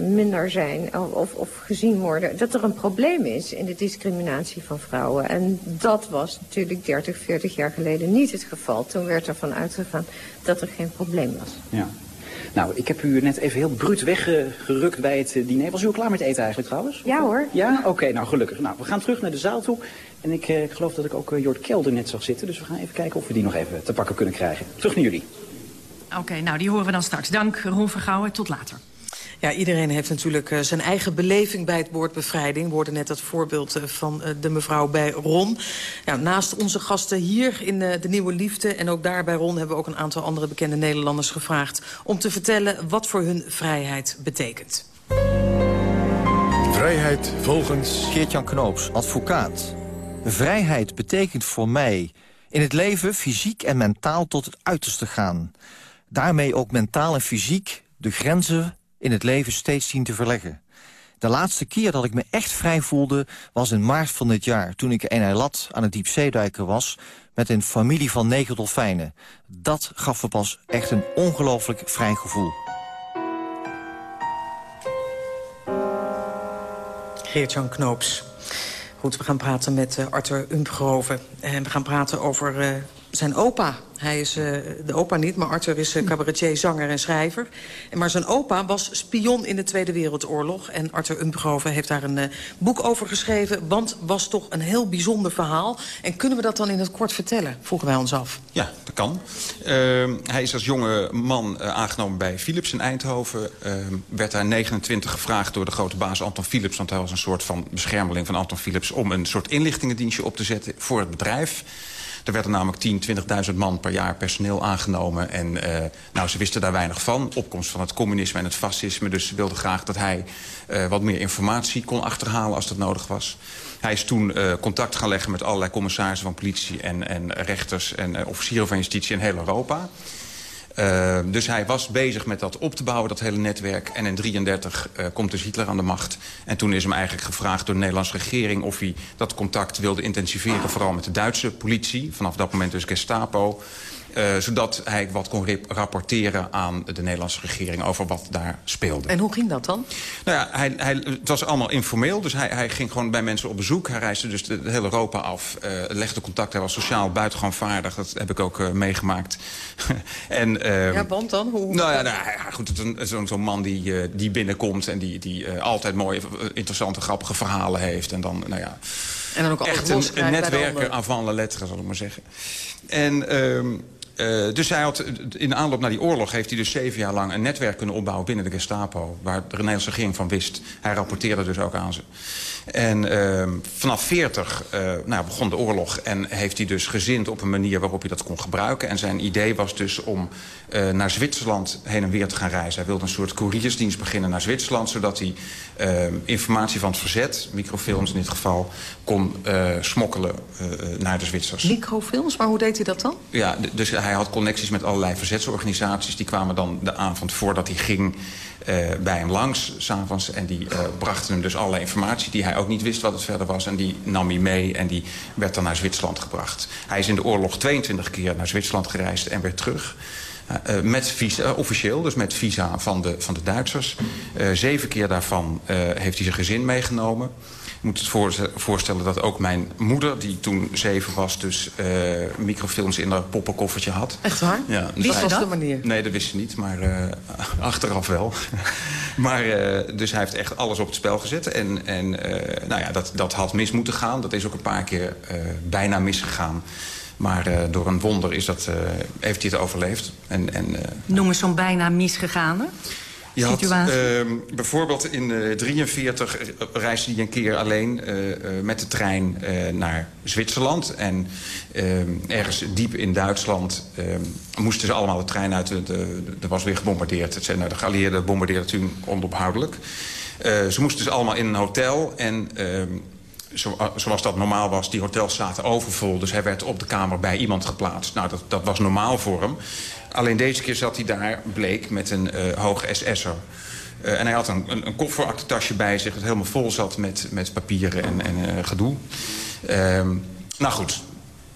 minder zijn of, of gezien worden. Dat er een probleem is in de discriminatie van vrouwen. En dat was natuurlijk 30, 40 jaar geleden niet het geval. Toen werd er van uitgegaan dat er geen probleem was. Ja. Nou, ik heb u net even heel bruut weggerukt bij het diner. Was u al klaar met eten eigenlijk trouwens? Ja hoor. Ja? Oké, okay, nou gelukkig. Nou, we gaan terug naar de zaal toe. En ik, eh, ik geloof dat ik ook uh, Jort Kelder net zag zitten. Dus we gaan even kijken of we die nog even te pakken kunnen krijgen. Terug naar jullie. Oké, okay, nou die horen we dan straks. Dank Ron Vergouwen. Tot later. Ja, iedereen heeft natuurlijk uh, zijn eigen beleving bij het woord bevrijding. We hoorden net het voorbeeld uh, van uh, de mevrouw bij Ron. Ja, naast onze gasten hier in de Nieuwe Liefde... en ook daar bij Ron hebben we ook een aantal andere bekende Nederlanders gevraagd... om te vertellen wat voor hun vrijheid betekent. Vrijheid volgens... Geert-Jan Knoops, advocaat. Vrijheid betekent voor mij in het leven fysiek en mentaal tot het uiterste gaan. Daarmee ook mentaal en fysiek de grenzen in het leven steeds zien te verleggen. De laatste keer dat ik me echt vrij voelde was in maart van dit jaar... toen ik in Eilat aan het diepzeeduiken was met een familie van negen dolfijnen. Dat gaf me pas echt een ongelooflijk vrij gevoel. Geert-Jan Knoops. Goed, we gaan praten met uh, Arthur Umpgroven. En we gaan praten over uh, zijn opa. Hij is uh, de opa niet, maar Arthur is uh, cabaretier, zanger en schrijver. Maar zijn opa was spion in de Tweede Wereldoorlog. En Arthur Umpgroven heeft daar een uh, boek over geschreven. Want was toch een heel bijzonder verhaal. En kunnen we dat dan in het kort vertellen? Vroegen wij ons af. Ja, dat kan. hij is als jonge man aangenomen bij Philips in Eindhoven. werd daar 29 gevraagd door de grote baas Anton Philips... want hij was een soort van beschermeling van Anton Philips... om een soort inlichtingendienstje op te zetten voor het bedrijf... Er werden namelijk 10, 20.000 man per jaar personeel aangenomen. En uh, nou, ze wisten daar weinig van. Opkomst van het communisme en het fascisme. Dus ze wilden graag dat hij uh, wat meer informatie kon achterhalen als dat nodig was. Hij is toen uh, contact gaan leggen met allerlei commissarissen van politie... en, en rechters en officieren van justitie in heel Europa. Uh, dus hij was bezig met dat op te bouwen, dat hele netwerk. En in 1933 uh, komt dus Hitler aan de macht. En toen is hem eigenlijk gevraagd door de Nederlandse regering... of hij dat contact wilde intensiveren, vooral met de Duitse politie. Vanaf dat moment dus Gestapo. Uh, zodat hij wat kon rapporteren aan de Nederlandse regering over wat daar speelde. En hoe ging dat dan? Nou ja, hij, hij, het was allemaal informeel, dus hij, hij ging gewoon bij mensen op bezoek. Hij reisde dus de, de hele Europa af, uh, legde contact. Hij was sociaal buitengewoon vaardig, dat heb ik ook uh, meegemaakt. en, uh, ja, want dan? Hoe... Nou ja, nou, goed, zo'n zo man die, die binnenkomt en die, die altijd mooie, interessante, grappige verhalen heeft. En dan, nou ja... En dan ook echt een, een netwerker avant la lettre, zal ik maar zeggen. En... Uh, dus hij had, in de aanloop naar die oorlog heeft hij dus zeven jaar lang een netwerk kunnen opbouwen binnen de Gestapo. Waar de Nederlandse regering van wist. Hij rapporteerde dus ook aan ze. En uh, vanaf 40 uh, nou, begon de oorlog en heeft hij dus gezind op een manier waarop hij dat kon gebruiken. En zijn idee was dus om uh, naar Zwitserland heen en weer te gaan reizen. Hij wilde een soort couriersdienst beginnen naar Zwitserland... zodat hij informatie van het verzet, microfilms in dit geval... kon smokkelen naar de Zwitsers. Microfilms? Maar hoe deed hij dat dan? Ja, dus hij had connecties met allerlei verzetsorganisaties. Die kwamen dan de avond voordat hij ging... Uh, bij hem langs s'avonds. En die uh, brachten hem dus allerlei informatie die hij ook niet wist wat het verder was. En die nam hij mee en die werd dan naar Zwitserland gebracht. Hij is in de oorlog 22 keer naar Zwitserland gereisd en weer terug. Uh, met visa, officieel, dus met visa van de, van de Duitsers. zeven keer daarvan heeft hij zijn gezin meegenomen moet het voorstellen dat ook mijn moeder, die toen zeven was... dus uh, microfilms in haar poppenkoffertje had. Echt waar? Ja, dus wist was de manier? Nee, dat wist ze niet, maar uh, achteraf wel. maar uh, dus hij heeft echt alles op het spel gezet. En, en nou ja, dat, dat had mis moeten gaan. Dat is ook een paar keer bijna misgegaan. Maar uh, door een wonder is dat, uh, heeft hij het overleefd. En, en, uh, Noem eens zo'n bijna misgegane. Je had, uh, bijvoorbeeld in 1943 uh, reisde hij een keer alleen uh, uh, met de trein naar Zwitserland. En ergens diep in Duitsland moesten ze allemaal de trein uit. Er was weer gebombardeerd. Het zijn, nou, de geallieerden bombardeerden toen onophoudelijk. ze moesten dus allemaal in een hotel. En zo, zoals dat normaal was, die hotels zaten overvol. Dus hij werd op de kamer bij iemand geplaatst. Nou, dat, dat was normaal voor hem. Alleen deze keer zat hij daar, bleek, met een uh, hoge SS'er. Uh, en hij had een, een, een kofferaktentasje bij zich... dat helemaal vol zat met, met papieren en, en uh, gedoe. Uh, nou goed,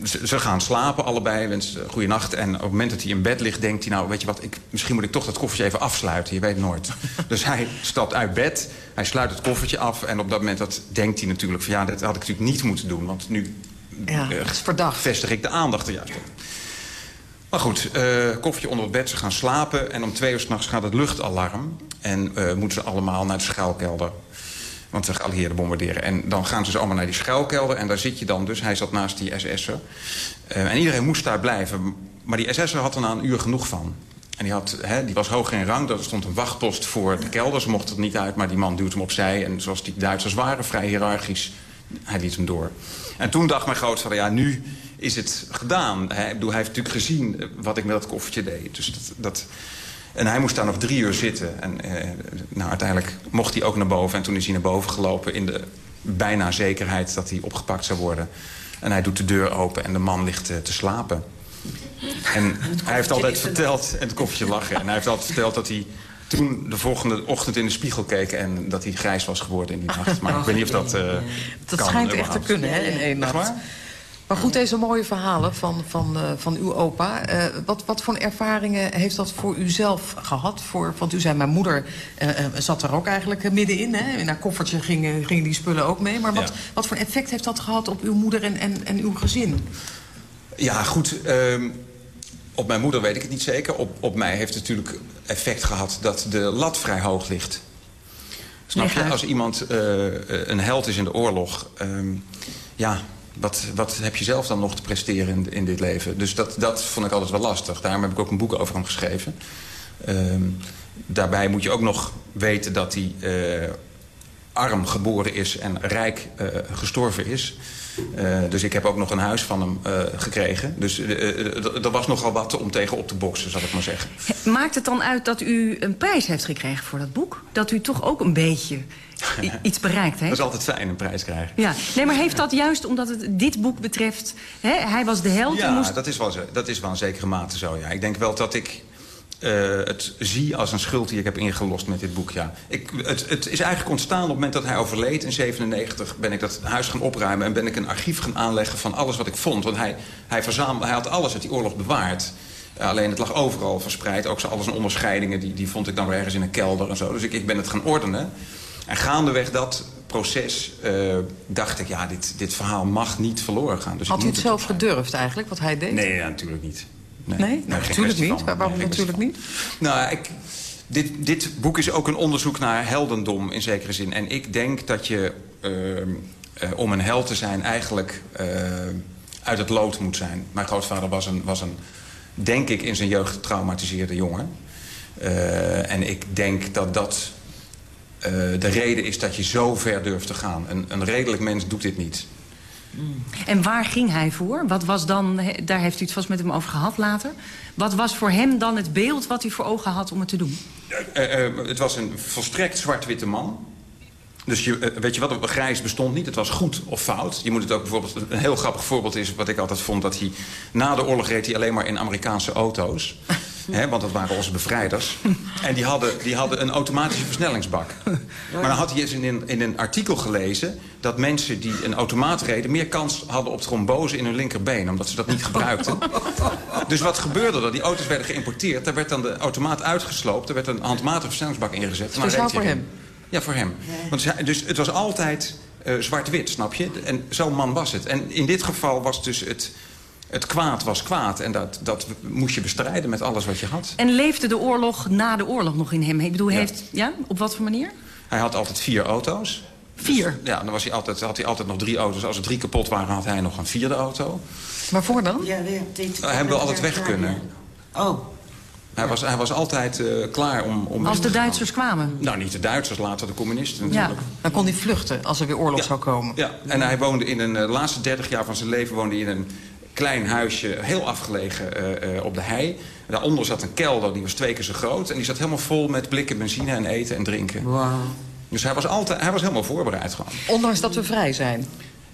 ze, ze, gaan slapen allebei, wens goede nacht. En op het moment dat hij in bed ligt, denkt hij... nou, weet je wat, ik, misschien moet ik toch dat koffertje even afsluiten. Je weet nooit. dus hij stapt uit bed, hij sluit het koffertje af... en op dat moment dat denkt hij natuurlijk van... ja, dat had ik natuurlijk niet moeten doen, want nu ja, vestig ik de aandacht er juist op. Maar goed, uh, koffertje onder het bed, ze gaan slapen... en om twee uur s'nachts gaat het luchtalarm... en uh, moeten ze allemaal naar de schuilkelder. Want de geallieerden bombarderen. En dan gaan ze dus allemaal naar die schuilkelder... en daar zit je dan dus, hij zat naast die SS'er. Uh, en iedereen moest daar blijven. Maar die SS'er had er na een uur genoeg van. En die, had, hè, die was hoog in rang, er stond een wachtpost voor de kelder. Ze er niet uit, maar die man duwt hem opzij. En zoals die Duitsers waren, vrij hiërarchisch, hij liet hem door. En toen dacht mijn grootvader, ja, nu is het gedaan. Hij, bedoel, hij heeft natuurlijk gezien wat ik met dat koffertje deed. Dus dat, dat, en hij moest daar nog drie uur zitten. En eh, nou, uiteindelijk mocht hij ook naar boven. En toen is hij naar boven gelopen in de bijna zekerheid dat hij opgepakt zou worden. En hij doet de deur open en de man ligt uh, te slapen. En hij heeft altijd verteld, en het koffertje lachen... en hij heeft altijd verteld dat hij toen de volgende ochtend in de spiegel keek... en dat hij grijs was geworden in die nacht. Maar ik weet niet of dat uh, Dat kan, schijnt echt te kunnen, hè, in één nacht. Maar goed, deze mooie verhalen van, van, uh, van uw opa. Uh, wat, wat voor ervaringen heeft dat voor u zelf gehad? Voor, want u zei, mijn moeder uh, zat er ook eigenlijk middenin. Hè? In haar koffertje gingen, gingen die spullen ook mee. Maar wat, ja. wat voor effect heeft dat gehad op uw moeder en, en, en uw gezin? Ja, goed. Uh, op mijn moeder weet ik het niet zeker. Op, op mij heeft het natuurlijk effect gehad dat de lat vrij hoog ligt. Snap je? Als iemand een held is in de oorlog... Um, ja, wat, wat heb je zelf dan nog te presteren in, dit leven? Dus dat, dat vond ik altijd wel lastig. Daarom heb ik ook een boek over hem geschreven. Um, daarbij moet je ook nog weten dat hij uh, arm geboren is en rijk uh, gestorven is. Uh, dus ik heb ook nog een huis van hem gekregen. Dus er was nogal wat om tegen op te boksen, zal ik maar zeggen. Maakt het dan uit dat u een prijs heeft gekregen voor dat boek? Dat u toch ook een beetje iets bereikt heeft? Dat is altijd fijn, een prijs krijgen. Ja, nee, maar heeft dat juist omdat het dit boek betreft... Hè, hij was de held? Ja, moest... dat, is wel, dat is wel in zekere mate zo, ja. Ik denk wel dat ik uh, het zie als een schuld die ik heb ingelost met dit boek, ja. Ik, het, het is eigenlijk ontstaan op het moment dat hij overleed in 97... ben ik dat huis gaan opruimen en ben ik een archief gaan aanleggen van alles wat ik vond. Want hij, hij, verzamelde, hij had alles uit die oorlog bewaard. alleen het lag overal verspreid. Ook zo alles en onderscheidingen, die, die vond ik dan weer ergens in een kelder en zo. Dus ik, ik ben het gaan ordenen. En gaandeweg dat proces uh, dacht ik, ja, dit, dit verhaal mag niet verloren gaan. Dus Had u het zelf gedurfd eigenlijk, wat hij deed? Nee, ja, natuurlijk niet. Nee, nee? Natuurlijk niet. Waarom natuurlijk niet? Nou, ik, dit, dit boek is ook een onderzoek naar heldendom in zekere zin. En ik denk dat je, uh, uh, om een held te zijn, eigenlijk uit het lood moet zijn. Mijn grootvader was een, was een denk ik, in zijn jeugd getraumatiseerde jongen. en ik denk dat dat de reden is dat je zo ver durft te gaan. Een, een redelijk mens doet dit niet. En waar ging hij voor? Wat was dan, daar heeft u het vast met hem over gehad later. Wat was voor hem dan het beeld wat u voor ogen had om het te doen? Uh, uh, het was een volstrekt zwart-witte man. Dus je, weet je wat, grijs bestond niet. Het was goed of fout. Je moet het ook bijvoorbeeld... Een heel grappig voorbeeld is wat ik altijd vond... dat hij na de oorlog reed hij alleen maar in Amerikaanse auto's. Hè, want dat waren onze bevrijders. En die hadden, die hadden een automatische versnellingsbak. Maar dan had hij eens in een, in een artikel gelezen... dat mensen die een automaat reden... meer kans hadden op trombose in hun linkerbeen... omdat ze dat niet gebruikten. Dus wat gebeurde er? Die auto's werden geïmporteerd. Daar werd dan de automaat uitgesloopt. Er werd een handmatige versnellingsbak ingezet. Speciaal voor hem? Ja, voor hem. Want, dus het was altijd uh, zwart-wit, snap je? En zo'n man was het. En in dit geval was dus het het kwaad was kwaad. En dat, dat moest je bestrijden met alles wat je had. En leefde de oorlog na de oorlog nog in hem? Ik bedoel, Heeft, ja? Op wat voor manier? Hij had altijd vier auto's. Vier? Dus, ja, dan was hij altijd, had hij altijd nog drie auto's. Als er drie kapot waren, had hij nog een vierde auto. Waarvoor dan? Ja, dit, hij wil altijd weg kunnen. Oh. Hij was, hij was altijd uh, klaar om... om als de Duitsers kwamen? Nou, niet de Duitsers, later de communisten natuurlijk. Ja, dan kon hij vluchten als er weer oorlog ja. zou komen. Ja, en hij woonde in een... De uh, laatste dertig jaar van zijn leven woonde hij in een klein huisje, heel afgelegen uh, uh, op de hei. Daaronder zat een kelder, die was twee keer zo groot. En die zat helemaal vol met blikken benzine en eten en drinken. Wow. Dus hij was, altijd, hij was helemaal voorbereid gewoon. Ondanks dat we vrij zijn?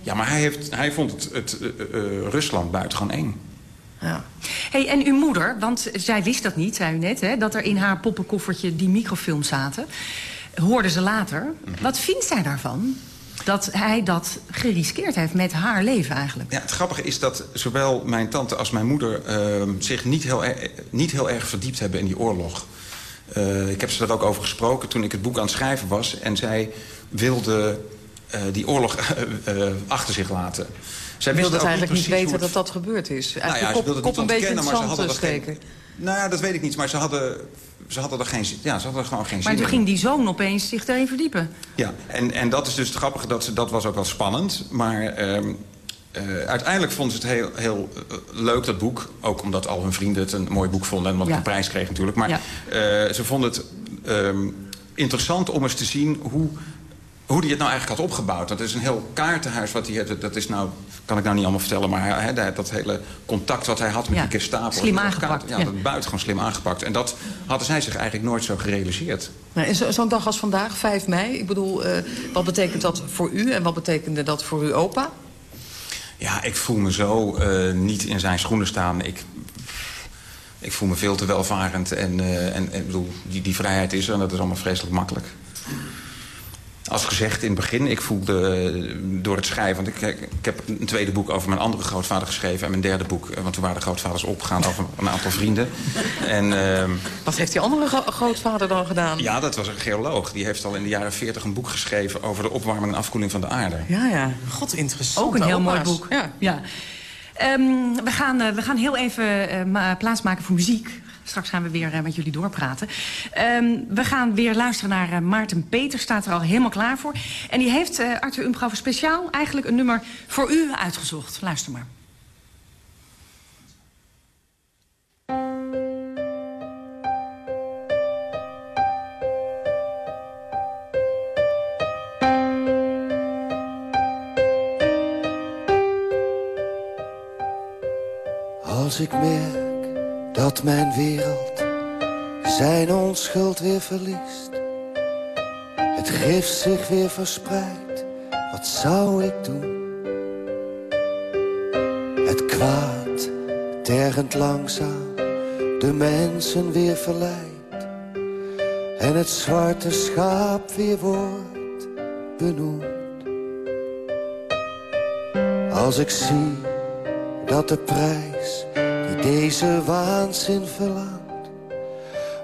Ja, maar hij, heeft, hij vond het, het uh, Rusland buitengewoon eng. Ja. Hey, en uw moeder, want zij wist dat niet, zei u net... Hè, dat er in haar poppenkoffertje die microfilms zaten. Hoorde ze later. Mm -hmm. Wat vindt zij daarvan? Dat hij dat geriskeerd heeft met haar leven eigenlijk. Ja, het grappige is dat zowel mijn tante als mijn moeder... Uh, zich niet heel, niet heel erg verdiept hebben in die oorlog. Uh, ik heb ze er ook over gesproken toen ik het boek aan het schrijven was. En zij wilde uh, die oorlog achter zich laten. Zij wilde het eigenlijk niet weten dat dat gebeurd is. Eigenlijk nou ja, kop, kop een beetje in het zand steken. Geen, nou ja, dat weet ik niet. Maar ze hadden ze hadden er, geen, ja, ze hadden er gewoon geen maar zin in. Maar toen ging die zoon opeens zich erin verdiepen. Ja, en, en dat is dus het grappige, dat, ze, dat was ook wel spannend. Maar uh, uh, uiteindelijk vonden ze het heel, heel uh, leuk, dat boek. Ook omdat al hun vrienden het een mooi boek vonden... en wat ja. een prijs kreeg natuurlijk. Maar ja. ze vonden het interessant om eens te zien hoe hoe hij het nou eigenlijk had opgebouwd. Dat is een heel kaartenhuis wat hij had. Dat is nou, kan ik nou niet allemaal vertellen... maar hè, dat hele contact wat hij had met ja, die Gestapo... Slim aangepakt. Ja, ja. dat buitengewoon slim aangepakt. En dat hadden zij zich eigenlijk nooit zo gerealiseerd. Nou, Zo'n zo dag als vandaag, 5 mei... ik bedoel, uh, wat betekent dat voor u en wat betekende dat voor uw opa? Ja, ik voel me zo uh, niet in zijn schoenen staan. Ik, ik voel me veel te welvarend. En, uh, en, en bedoel, die, die vrijheid is er en dat is allemaal vreselijk makkelijk. Als gezegd in het begin, ik voelde door het schrijven... want ik, ik, heb een tweede boek over mijn andere grootvader geschreven... en mijn derde boek, want toen waren de grootvaders opgegaan over een aantal vrienden. En, uh, Wat heeft die andere gro grootvader dan gedaan? Ja, dat was een geoloog. Die heeft al in de jaren 40 een boek geschreven... over de opwarming en afkoeling van de aarde. Ja, ja. God, interessant. Ook een heel mooi boek. Ja. ja. Um, we, gaan, uh, we gaan heel even uh, plaatsmaken voor muziek. Straks gaan we weer uh, met jullie doorpraten. Um, we gaan weer luisteren naar uh, Maarten Peter. Staat er al helemaal klaar voor. En die heeft uh, Arthur Umgauer speciaal eigenlijk een nummer voor u uitgezocht. Luister maar. Als ik merk dat mijn wereld zijn onschuld weer verliest. Het gif zich weer verspreidt, wat zou ik doen? Het kwaad, tergend langzaam, de mensen weer verleidt en het zwarte schaap weer wordt benoemd. Als ik zie dat de prijs die deze waanzin verlaat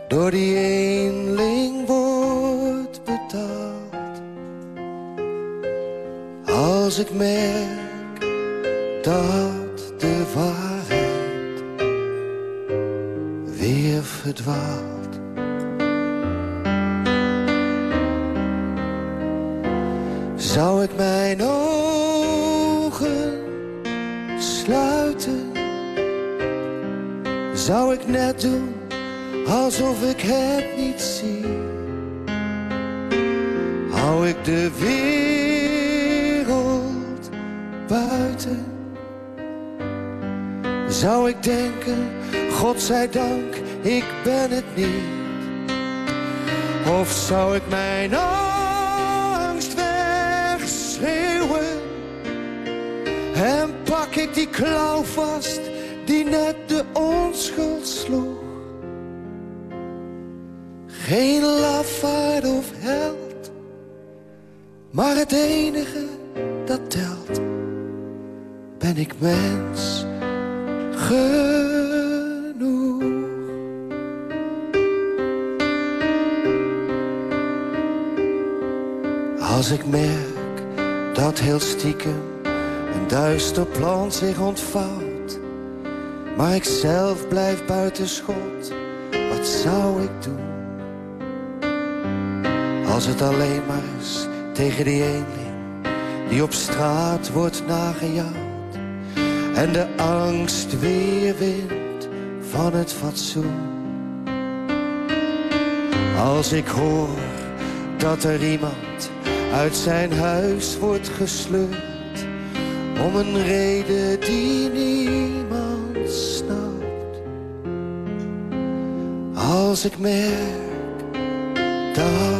door die eenling wordt betaald. Als ik merk dat de waarheid weer verdwaalt. Dank, ik ben het niet? Of zou ik mijn angst wegschreeuwen? En pak ik die klauw vast die net de onschuld sloeg? Geen lafaard of held, maar het enige dat telt. Ben ik mens? Als ik merk dat heel stiekem een duister plan zich ontvouwt, maar ik zelf blijf buiten schot, wat zou ik doen? Als het alleen maar is tegen die eenling die op straat wordt nagejaagd en de angst weer wint van het fatsoen. Als ik hoor dat er iemand uit zijn huis wordt gesleurd om een reden die niemand snapt. Als ik merk dat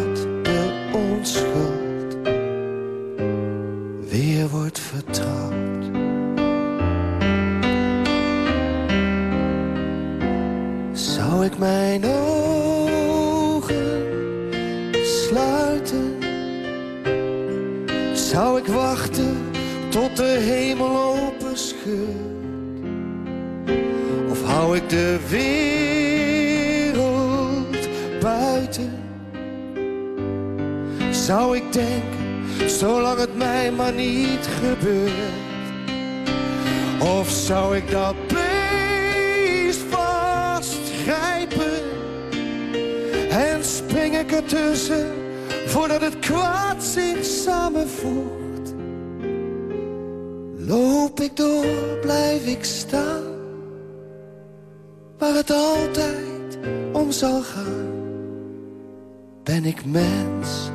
Ben ik mens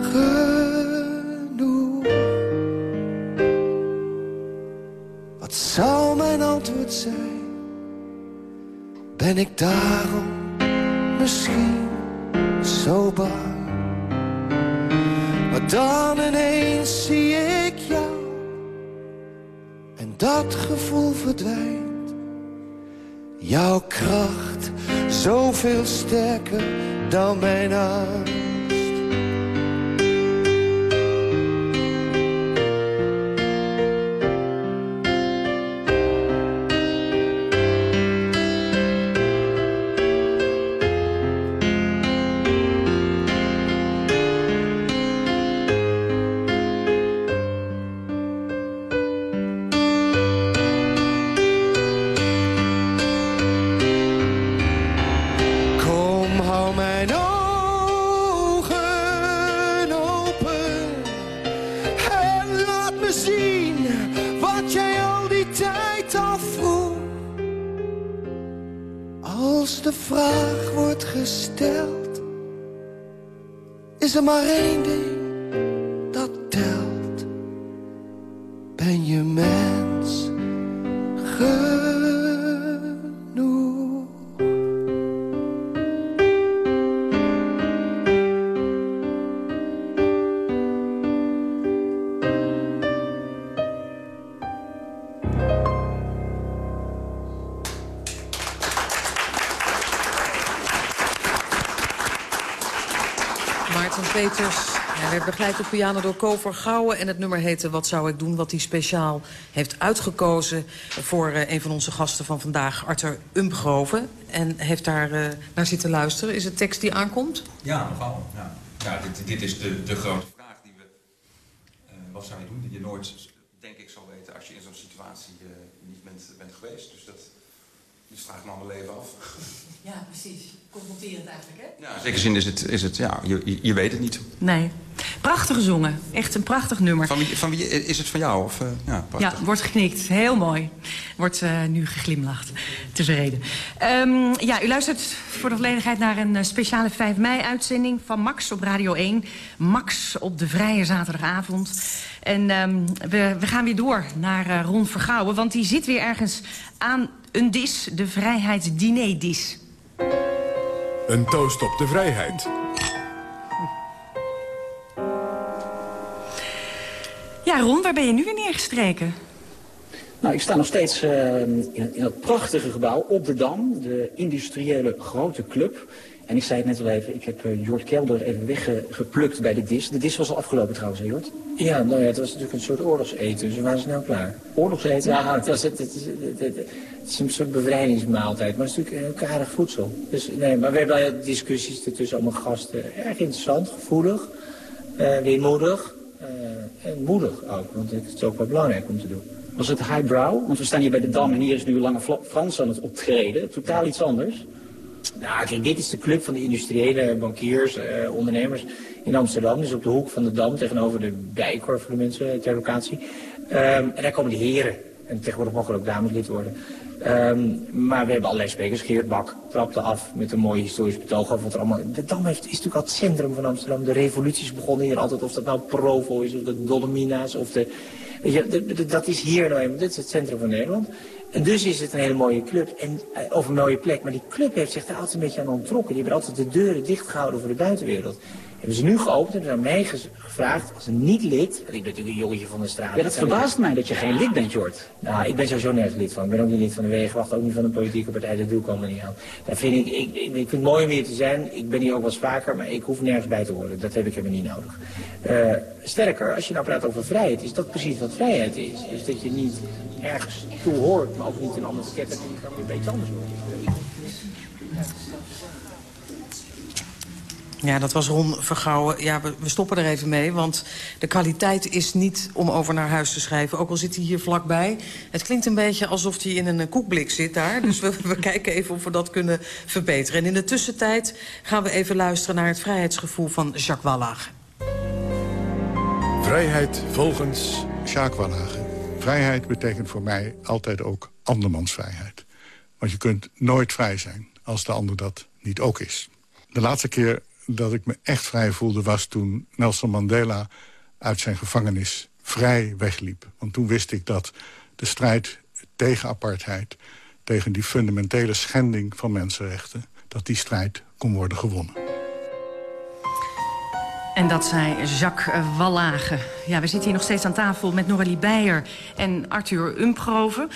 genoeg? Wat zou mijn antwoord zijn? Ben ik daarom misschien zo bang? Maar dan ineens zie ik jou en dat gevoel verdwijnt. Jouw kracht zoveel sterker dan mijn er maar één werd begeleid op piano door Kover Gouwen. En het nummer heette Wat zou ik doen? Wat hij speciaal heeft uitgekozen... voor uh, een van onze gasten van vandaag, Arthur Umpgroven. En heeft daar uh, naar zitten luisteren. Is het tekst die aankomt? Ja, nogal. Ja. Ja, dit, dit is de, de grote vraag die we... Uh, wat zou je doen? Die je nooit, denk ik, zal weten als je in zo'n situatie niet bent, bent geweest. Dus dat dus vraag ik me al mijn leven af. Ja, precies. Confronterend eigenlijk, hè? Ja, in zekere zin is het, is het ja, je, je weet het niet. Nee. Prachtig gezongen. Echt een prachtig nummer. Van wie, van wie is het van jou? Of, uh, ja, prachtig. ja, wordt geknikt. Heel mooi. Wordt uh, nu geglimlacht. Tevreden. Um, ja, u luistert voor de volledigheid naar een uh, speciale 5 mei-uitzending van Max op Radio 1. Max op de vrije zaterdagavond. En um, we, we gaan weer door naar Ron Vergouwen, want die zit weer ergens aan een dis, de vrijheidsdiner-dis. Een toast op de vrijheid. Ja, Ron, waar ben je nu weer neergestreken? Nou, ik sta nog steeds uh, in, in dat prachtige gebouw op de Dam, de industriële grote club. En ik zei het net al even, ik heb uh, Jort Kelder even weggeplukt bij de dis. De dis was al afgelopen trouwens, hè Jort? Ja, nou ja, het was natuurlijk een soort oorlogseten, dus we waren snel klaar. Oorlogseten? Ja, het, was, het, het, het, het, is een soort bevrijdingsmaaltijd, maar het is natuurlijk heel aardig voedsel. Dus, nee, maar we hebben discussies ertussen allemaal gasten. Erg interessant, gevoelig, uh, weemoedig en moedig ook, want het is ook wel belangrijk om te doen. Was het highbrow? Want we staan hier bij de Dam en hier is nu Lange Frans aan het optreden. Totaal iets anders. Nou, dit is de club van de industriële bankiers, uh, ondernemers in Amsterdam. Dus op de hoek van de Dam tegenover de Bijkorf voor de mensen ter locatie. Um, en daar komen de heren. En tegenwoordig mogen ook dames lid worden. Um, maar we hebben allerlei sprekers. Geert Bak trapte af met een mooi historisch betoog over wat er allemaal... De Dam heeft, is natuurlijk al het centrum van Amsterdam. De revoluties begonnen hier altijd, of dat nou Provo is, of de Dolomina's, of de... Dat is hier nou eenmaal, dit is het centrum van Nederland. En dus is het een hele mooie club, en, of een mooie plek. Maar die club heeft zich daar altijd een beetje aan ontrokken. Die hebben altijd de deuren dichtgehouden voor de buitenwereld. Hebben ze nu geopend en hebben aan mij gevraagd, als een niet-lid... Ik ben natuurlijk een jongetje van de straat. Ja, dat verbaast mij dat je geen lid bent, Jort. Nou, ik ben sowieso nergens lid van. Ik ben ook niet lid van de Wegenwacht, ook niet van een politieke partij. Dat doe ik allemaal niet aan. Dat vind ik, ik, vind het mooi om hier te zijn. Ik ben hier ook wel vaker, maar ik hoef nergens bij te horen. Dat heb ik helemaal niet nodig. Uh, sterker, als je nou praat over vrijheid, is dat precies wat vrijheid is. Is dat je niet ergens toe hoort, maar ook niet een ander en je kan weer een beetje anders worden. Ja, dat was Ron Vergouwen. Ja, we, we, stoppen er even mee, want de kwaliteit is niet om over naar huis te schrijven. Ook al zit hij hier vlakbij. Het klinkt een beetje alsof hij in een koekblik zit daar. Dus we, we kijken even of we dat kunnen verbeteren. En in de tussentijd gaan we even luisteren naar het vrijheidsgevoel van Jacques Wallach. Vrijheid volgens Jacques Wallach. Vrijheid betekent voor mij altijd ook andermans vrijheid. Want je kunt nooit vrij zijn als de ander dat niet ook is. De laatste keer dat ik me echt vrij voelde was toen Nelson Mandela uit zijn gevangenis vrij wegliep. Want toen wist ik dat de strijd tegen apartheid... tegen die fundamentele schending van mensenrechten... dat die strijd kon worden gewonnen. En dat zei Jacques Wallage. Ja, we zitten hier nog steeds aan tafel met Noralie Beijer en Arthur Umpgroven.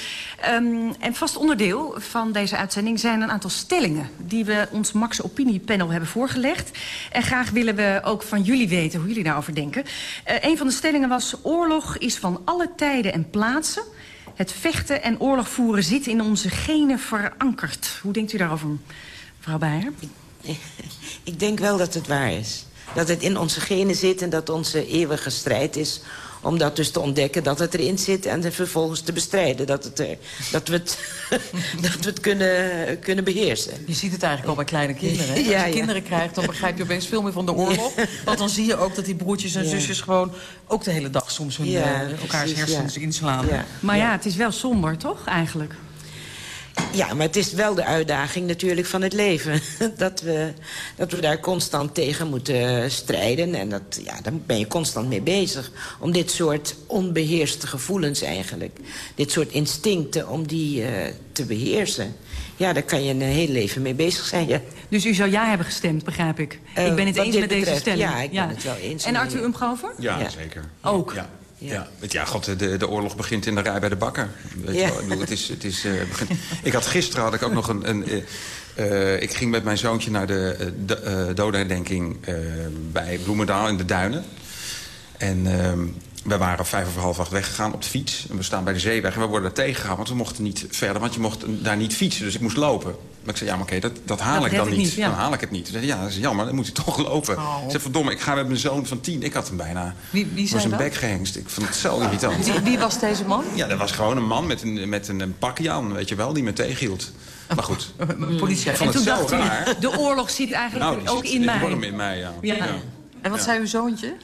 Um, en vast onderdeel van deze uitzending zijn een aantal stellingen... die we ons Max Opiniepanel hebben voorgelegd. En graag willen we ook van jullie weten hoe jullie daarover denken. Uh, een van de stellingen was... oorlog is van alle tijden en plaatsen... Het vechten en oorlog voeren zit in onze genen verankerd. Hoe denkt u daarover, mevrouw Beijer? Ik denk wel dat het waar is dat het in onze genen zit en dat onze eeuwige strijd is om dat dus te ontdekken dat het erin zit... en vervolgens te bestrijden, dat, het er, dat we het, dat we het kunnen, kunnen beheersen. Je ziet het eigenlijk al bij kleine kinderen. Hè? Als je ja, kinderen krijgt, dan begrijp je opeens veel meer van de oorlog. Want dan zie je ook dat die broertjes en zusjes gewoon... ook de hele dag soms hun, uh, elkaars hersens inslaan. Maar ja, het is wel somber, toch, eigenlijk? Ja, maar het is wel de uitdaging natuurlijk van het leven. Dat we, dat we daar constant tegen moeten strijden. En dat, ja, daar ben je constant mee bezig. Om dit soort onbeheerste gevoelens eigenlijk. Dit soort instincten, om die uh, te beheersen. Ja, daar kan je een heel leven mee bezig zijn, ja. Dus u zou ja hebben gestemd, begrijp ik. Uh, ik ben het eens met betreft, deze stelling. Ja, ik ben het wel eens. En Arthur Umgrover? Ja, ja, zeker. Ook? Ja. Ja, ja god, de, de oorlog begint in de rij bij de bakker. Weet je wel? Ik, bedoel, het is, het is, eh, begin... ik had gisteren had ik ook nog een... een eh, eh, ik ging met mijn zoontje naar de uh, de, dodenherdenking eh, bij Bloemendaal in de Duinen. En ehm, we waren vijf over half acht weggegaan op de fiets. En we staan bij de zeeweg en we worden daar tegengehouden. Want we mochten niet verder, want je mocht daar niet fietsen. Dus ik moest lopen. Maar ik zei, ja, maar oké, dat, dat haal Dat ik dan ik niet. niet, ja. Dan haal ik het niet. Ze zei, ja, dat is jammer, dan moet je toch lopen. Oh. Ik zei, verdomme, ik ga met mijn zoon van tien. Ik had hem bijna Wie, wie zijn bek gehengst. Ik vond het zo irritant. Wie, wie was deze man? Ja, dat was gewoon een man met een, met een, een pakje aan, weet je wel, die me tegenhield. Maar goed, Een politie. ik vond En het toen zo dacht raar. de oorlog zit eigenlijk Nou, ook zit in mij. in mij, ja. Ja. ja. En wat Ja. zei uw zoontje?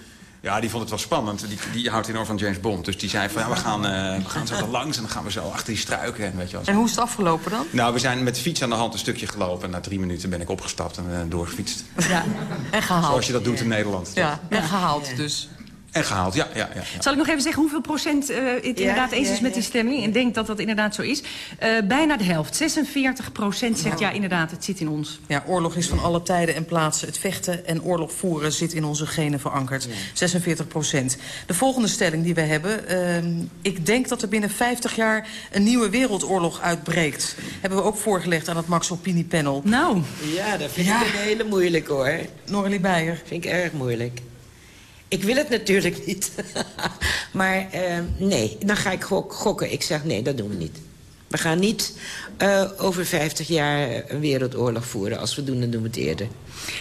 Ja, die vond het wel spannend. Die, die houdt enorm van James Bond. Dus die zei van, ja, we gaan, eh, we gaan zo langs en dan gaan we zo achter die struiken. En, weet je wel. En hoe is het afgelopen dan? Nou, we zijn met de fiets aan de hand een stukje gelopen. En na drie minuten ben ik opgestapt en eh, doorgefietst. Ja. En gehaald. Zoals je dat doet in Nederland. Ja, en gehaald dus. En gehaald, ja. ja, ja, ja. Zal ik nog even zeggen hoeveel procent eh, het inderdaad eens ja, is met ja. die stemming? En denk dat dat inderdaad zo is. Eh, bijna de helft, 46 procent zegt ja inderdaad, het zit in ons. Ja, oorlog is van alle tijden en plaatsen. Het vechten en oorlog voeren zit in onze genen verankerd. 46 procent. De volgende stelling die we hebben. ehm, ik denk dat er binnen 50 jaar een nieuwe wereldoorlog uitbreekt. Hebben we ook voorgelegd aan het Max Opini Panel. Nou, Ja, dat vind Ja. ik een hele moeilijk hoor. Norlie Beijer. Vind ik erg moeilijk. Ik wil het natuurlijk niet. maar eh, nee, dan ga ik gok- gokken. Ik zeg nee, dat doen we niet. We gaan niet eh, over 50 jaar een wereldoorlog voeren. Als we doen, dan doen we het eerder.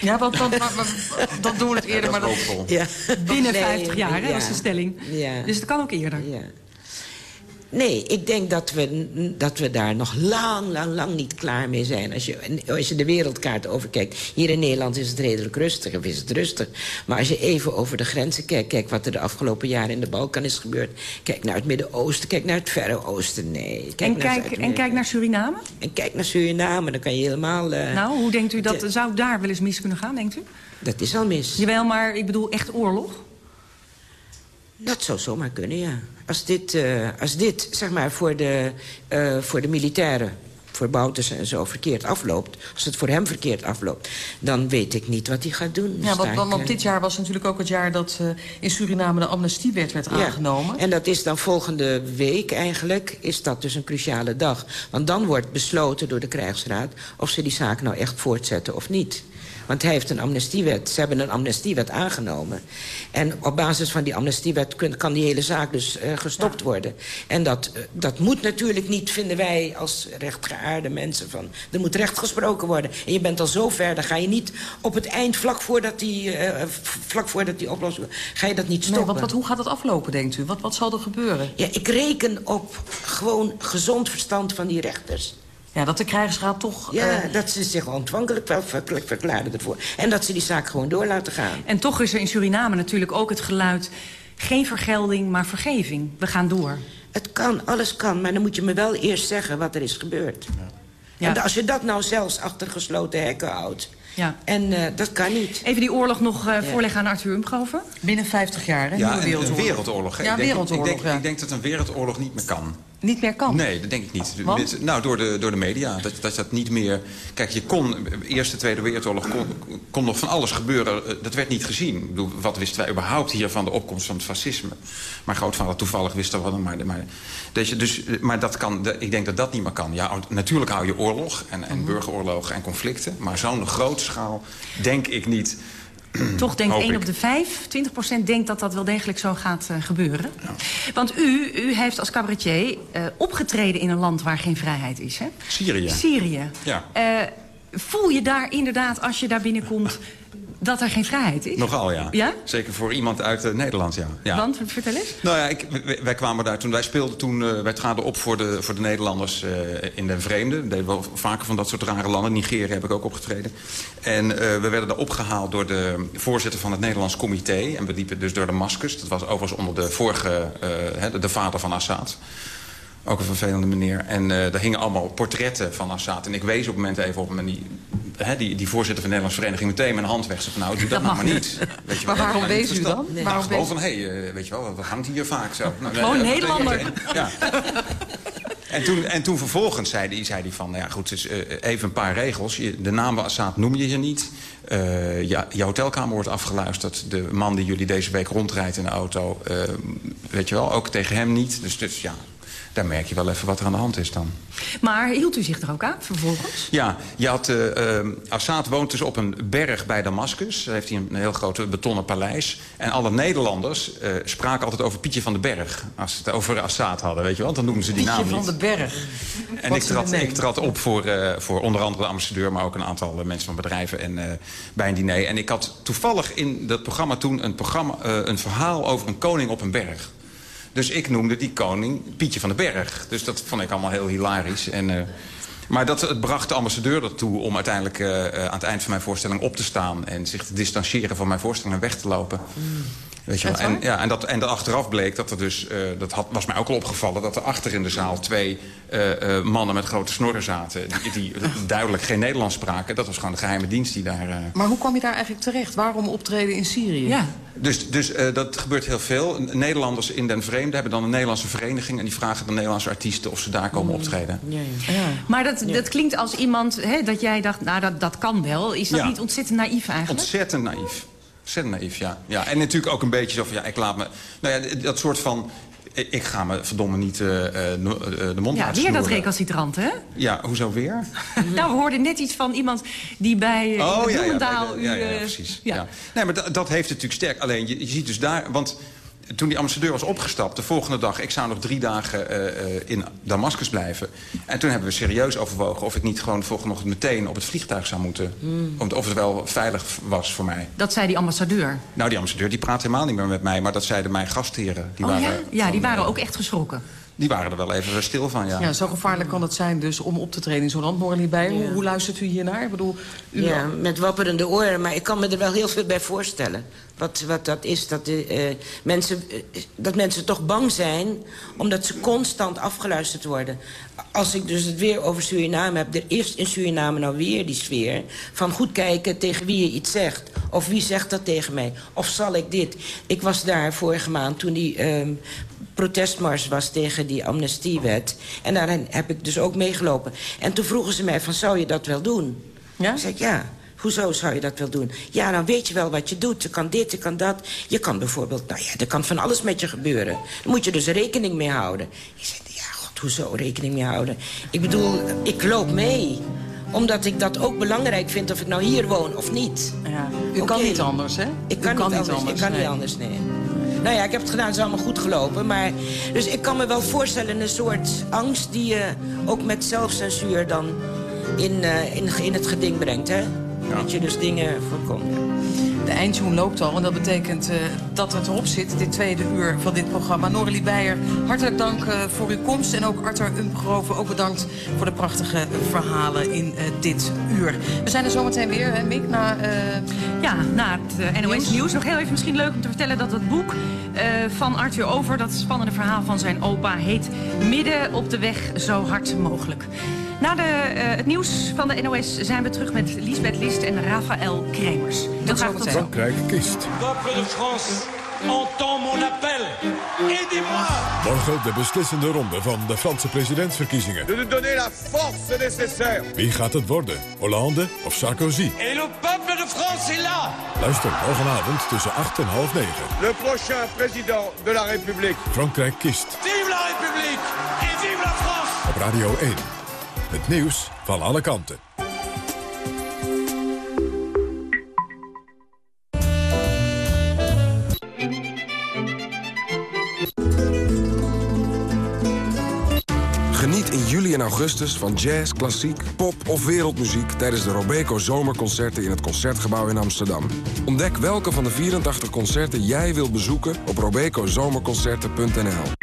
Ja, want dan, maar- maar- dan doen we het eerder. dat maar dat. Ja. binnen Nee, 50 jaar, hè, ja. dat is de stelling. Ja. Dus het kan ook eerder. Ja. Nee, ik denk dat we, dat we daar nog lang, lang, lang niet klaar mee zijn. Als je, als je de wereldkaart overkijkt. Hier in Nederland is het redelijk rustig, of is het rustig. Maar als je even over de grenzen kijkt... kijk wat er de afgelopen jaren in de Balkan is gebeurd. Kijk naar het Midden-Oosten, kijk naar het Verre Oosten. Nee, kijk En naar kijk, en kijk naar Suriname. En kijk naar Suriname, dan kan je helemaal... eh, Nou, hoe denkt u dat, zou daar wel eens mis kunnen gaan, denkt u? Dat is al mis. Jawel, maar ik bedoel echt oorlog. Dat zou zomaar kunnen, ja. Als dit, eh, als dit zeg maar, voor de, eh, voor de militairen, voor Boutersen en zo, verkeerd afloopt... als het voor hem verkeerd afloopt, dan weet ik niet wat hij gaat doen. ja, want, ik, want, want dit jaar was natuurlijk ook het jaar dat eh, in Suriname de amnestiewet werd ja. aangenomen. En dat is dan volgende week eigenlijk, is dat dus een cruciale dag. Want dan wordt besloten door de krijgsraad... of ze die zaak nou echt voortzetten of niet. Want hij heeft een amnestiewet. Ze hebben een amnestiewet aangenomen. En op basis van die amnestiewet kun- kan die hele zaak dus eh, gestopt worden. En dat, eh, dat moet natuurlijk niet, vinden wij als rechtgeaarde mensen. Van, er moet recht gesproken worden. En je bent al zo ver, dan ga je niet op het eind... vlak voordat die, eh, vlak voordat die oplossing... ga je dat niet Nee, stoppen. wat, wat, hoe gaat dat aflopen, denkt u? Wat, wat zal er gebeuren? Ja, ik reken op gewoon gezond verstand van die rechters. Ja, dat de krijgsraad toch... Ja, eh, dat ze zich ontvankelijk wel ver- verklaren ervoor. En dat ze die zaak gewoon door laten gaan. En toch is er in Suriname natuurlijk ook het geluid... geen vergelding, maar vergeving. We gaan door. Het kan, alles kan, maar dan moet je me wel eerst zeggen wat er is gebeurd. Ja. En als je dat nou zelfs achter gesloten hekken houdt... Ja. en eh, dat kan niet. Even die oorlog nog eh, voorleggen aan Arthur Umgroven. binnen 50 jaar, hè? Ja, wereldoorlog. een wereldoorlog. hè? Ja, ik, denk, wereldoorlog, ik, denk, ja. ik denk dat een wereldoorlog niet meer kan. Niet meer kan. Nee, dat denk ik niet. Want? Nou, door de, door de media. Dat, dat dat niet meer... Kijk, je kon... Eerste, Tweede Wereldoorlog kon, kon nog van alles gebeuren. Eh, Dat werd niet gezien. Ik bedoel, wat wisten wij überhaupt hier van de opkomst van het fascisme? Mijn grootvader toevallig wist er wel. Maar, maar, deze, dus, eh, maar dat kan, ik denk dat dat niet meer kan. Ja, natuurlijk hou je oorlog en, Mhm. en burgeroorlogen en conflicten. Maar zo'n grote schaal denk ik niet... Toch denkt Hoop 1 ik. op de 5, 20 procent denkt dat dat wel degelijk zo gaat eh, gebeuren. Want u, u heeft als cabaretier eh, opgetreden in een land waar geen vrijheid is, hè? Syrië. Syrië. Ja. Eh, voel je daar inderdaad, als je daar binnenkomt, dat er geen vrijheid is? Nogal, ja. Ja? Zeker voor iemand uit eh, Nederland, ja. ja. Want, vertel eens. Nou ja, ik, wij- wij kwamen daar toen. Wij speelden toen. eh, wij traden op voor de, voor de Nederlanders eh, in de vreemde. We deden wel vaker van dat soort rare landen. Nigeria heb ik ook opgetreden. En we werden daar opgehaald door de voorzitter van het Nederlands Comité. En we liepen dus door Damascus. Dat was overigens onder de vorige. de, de vader van Assad. Ook een vervelende meneer. En eh daar hingen allemaal portretten van Assad. En ik wees op het moment even op hem. En die, hè, die, die voorzitter van de Nederlandse Vereniging meteen mijn hand weg. Ze van, nou, doe dat, nou maar niet. Weet je Maar wel, waarom wees u verstaan. dan? Nou, Waarom gewoon van, hé, hey, eh, weet je wel, we gaan het hier vaak zo. Nou, Gewoon nee, Nederlander. Ja. En toen, en toen vervolgens zei hij, zei hij van, nou ja goed, dus, uh, even een paar regels. Je, de naam Assad noem je je niet. Uh, ja, je hotelkamer wordt afgeluisterd. De man die jullie deze week rondrijdt in de auto, uh, weet je wel, ook tegen hem niet. Dus, dus ja, daar merk je wel even wat er aan de hand is dan. Maar hield u zich er ook aan vervolgens? Ja, je had, uh, uh, Assad woont dus op een berg bij Damascus. Daar heeft hij een heel groot betonnen paleis. En alle Nederlanders uh, spraken altijd over Pietje van den Berg. Als ze het over Assad hadden, weet je wel. Dan noemden ze die Pietje naam niet. van den Berg. En ik trad, ik trad, op voor, voor onder andere de ambassadeur... maar ook een aantal mensen van bedrijven en, bij een diner. En ik had toevallig in dat programma toen een, programma, een verhaal over een koning op een berg. Dus ik noemde die koning Pietje van den Berg. Dus dat vond ik allemaal heel hilarisch. En, uh, maar dat, het bracht de ambassadeur ertoe om uiteindelijk uh, aan het eind van mijn voorstelling op te staan... en zich te distancieren van mijn voorstelling en weg te lopen. Weet je wel? En, ja, en, dat, en dat achteraf bleek dat er dus, uh, dat had, was mij ook al opgevallen... dat er achter in de zaal twee uh, uh, mannen met grote snorren zaten... die, die duidelijk geen Nederlands spraken. Dat was gewoon de geheime dienst die daar... Maar hoe kwam je daar eigenlijk terecht? Waarom optreden in Syrië? Ja. Dus, dus dat gebeurt heel veel. Nederlanders in den vreemde hebben dan een Nederlandse vereniging... en die vragen de Nederlandse artiesten of ze daar komen optreden. Ja, ja. Ja. Maar dat, dat klinkt als iemand hè, dat jij dacht, nou dat, dat kan wel. Is dat niet ontzettend naïef eigenlijk? Ontzettend naïef. Ontzettend naïef, ja. ja. En natuurlijk ook een beetje zo van, ja, ik laat me... Nou ja, dat soort van... Ik ga me verdomme niet uh, de mond Ja, weer dat recalcitrant, hè? Ja, hoezo weer? nou, we hoorden net iets van iemand die bij oh, ja, ja, ja, ja, precies. Ja. Nee, maar dat heeft het natuurlijk sterk. Alleen, je, je ziet dus daar... Want toen die ambassadeur was opgestapt, de volgende dag... ik zou nog drie dagen uh, in Damascus blijven. En toen hebben we serieus overwogen of ik niet gewoon de volgende ochtend meteen op het vliegtuig zou moeten. Mm. Of het wel veilig was voor mij. Dat zei die ambassadeur? Nou, die ambassadeur die praat helemaal niet meer met mij. Maar dat zeiden mijn gastheren. Die oh, waren ja? ja, die waren ook echt geschrokken. Die waren er wel even stil van, ja. Ja, zo gevaarlijk kan het zijn dus om op te treden in zo'n land. Morally bij. Ja. Hoe, hoe, luistert u hiernaar? Ik bedoel, u ja, met wapperende oren. Maar ik kan me er wel heel veel bij voorstellen. Wat, wat dat is, dat, de, uh, mensen, uh, dat mensen toch bang zijn... omdat ze constant afgeluisterd worden. Als ik dus het weer over Suriname heb... er is in Suriname nou weer die sfeer... van goed kijken tegen wie je iets zegt. Of wie zegt dat tegen mij? Of zal ik dit? Ik was daar vorige maand toen die... Uh, protestmars was tegen die amnestiewet. En daar heb ik dus ook meegelopen. En toen vroegen ze mij van, zou je dat wel doen? Ja? Ik zei, ja. Hoezo zou je dat wel doen? Ja, dan weet je wel wat je doet. Je kan dit, je kan dat. Je kan bijvoorbeeld, nou ja, er kan van alles met je gebeuren. Daar moet je dus rekening mee houden. Ik zei, ja, god, hoezo rekening mee houden? Ik bedoel, ik loop mee omdat ik dat ook belangrijk vind of ik nou hier woon of niet. Ja, u okay. kan niet anders, hè? Ik kan, kan niet, anders. anders. Ik kan nee. niet anders, nee. Nou ja, ik heb het gedaan, het is allemaal goed gelopen. Maar, dus ik kan me wel voorstellen een soort angst die je ook met zelfcensuur dan in, uh, in, in het geding brengt. Hè? Ja. Dat je dus dingen voorkomt. De eindtune loopt al en dat betekent uh, dat het erop zit, dit tweede uur van dit programma. Noralie Beijer, hartelijk dank uh, voor uw komst. En ook Arthur Umgroven, ook bedankt voor de prachtige verhalen in uh, dit uur. We zijn er zometeen weer, hè, Mick, na... ja, na het NOS Nieuws. Nieuws. Nog heel even misschien leuk om te vertellen dat het boek van Arthur Over... dat spannende verhaal van zijn opa heet Midden op de weg zo hard mogelijk. Na de, uh, het nieuws van de NOS zijn we terug met Lisbeth List en Raphaël Kremers. Dat gaat tot Frankrijk kiest. Peuple de France, entend mon appel. Aidez-moi! Morgen de beslissende ronde van de Franse presidentsverkiezingen. De nous donner la force nécessaire. Wie gaat het worden? Hollande of Sarkozy? Et le peuple de France est là! Luister morgenavond tussen 8 en half 9. Le prochain président de la République. Frankrijk kiest. Vive la République! Et vive la France! Op Radio 1. Het nieuws van alle kanten. Geniet in juli en augustus van jazz, klassiek, pop of wereldmuziek... tijdens de Robeco Zomerconcerten in het Concertgebouw in Amsterdam. Ontdek welke van de 84 concerten jij wilt bezoeken op robecozomerconcerten.nl.